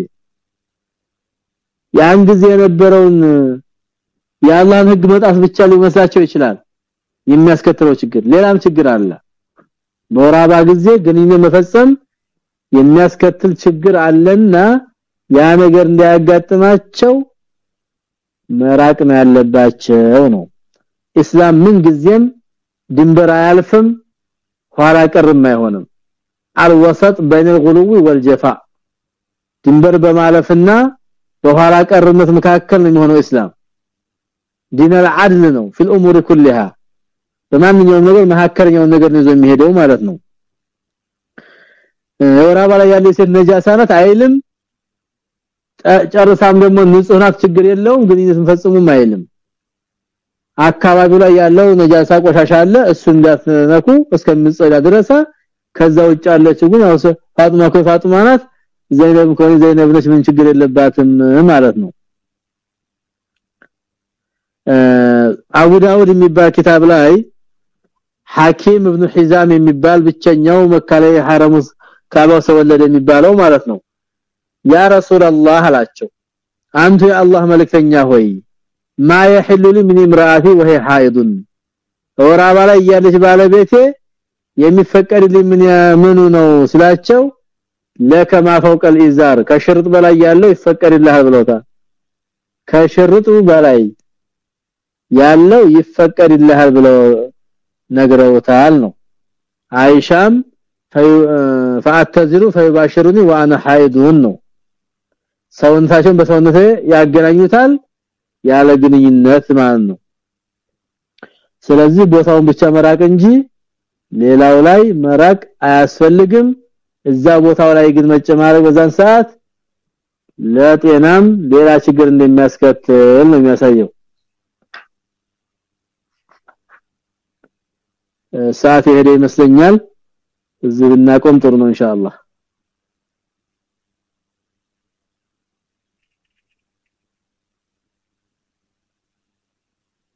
ያን ጊዜ የነበረውን የአላህን ህግ መጣስ ብቻ ሊመስላቸው ይችላል የሚያስከትለው ችግር። ሌላም ችግር አለ። በወራባ ጊዜ ግንኙነት መፈጸም የሚያስከትል ችግር አለና ያ ነገር እንዳያጋጥማቸው መራቅ ነው ያለባቸው ነው እስላም ምን ጊዜም ድንበር አያልፍም ኋላ ቀርም አይሆንም አልወሰጥ بين الغلو والجفاء ድንበር በማለፍና በኋላ ቀርነት መካከል ነው የሚሆነው እስላም ዲን العدل ነው في الامور كلها በማንኛውም ነገር መካከለኛውን ነገር ነው የሚሄደው ማለት ነው ወራባ ላይ ያለ ሴት ነጃሳ ናት አይልም ጨርሳም ደግሞ ንጹህ ናት ችግር የለውም። ግንኙነትን ፈጽሙም አይልም። አካባቢው ላይ ያለው ነጃሳ ቆሻሻ አለ እሱን እንዳትነኩ እስከምጽዳ ድረስ። ከዛ ውጭ ያለችው ግን አውሰ ፋጥማ ከፋጥማ ናት። ዘይነብ ኮን ዘይነብ ነች ምን ችግር የለባትም ማለት ነው። አቡ ዳውድ የሚባል ኪታብ ላይ ሐኪም ኢብኑ ሒዛም የሚባል ብቸኛው መካ ላይ ሐረሙስ ካባው ሰወለደ የሚባለው ማለት ነው ያ ረሱላህ አላቸው አንቱ የአላህ መልእክተኛ ሆይ ማ يحل لي من امراتي وهي حائض ወራባ ላይ ያለች ባለቤቴ የሚፈቀድልኝ ምን ምኑ ነው ስላቸው ለከማ فوق الازار ከሽርጥ በላይ ያለው ይፈቀድልሃል ብለውታል ከሽርጡ በላይ ያለው ይፈቀድልሃል ብለው ነግረውታል ነው አይሻም فاعتذروا فيباشرني وانا حائض ነው ሰውነታቸውን በሰውነቴ ያገናኙታል ያለ ግንኙነት ማለት ነው። ስለዚህ ቦታውን ብቻ መራቅ እንጂ ሌላው ላይ መራቅ አያስፈልግም። እዛ ቦታው ላይ ግን መጨማረቅ በዛን ሰዓት ለጤናም ሌላ ችግር እንደሚያስከትል ነው የሚያሳየው። ሰዓት የሄደ ይመስለኛል። እዚህ ብናቆም ጥሩ ነው ኢንሻአላህ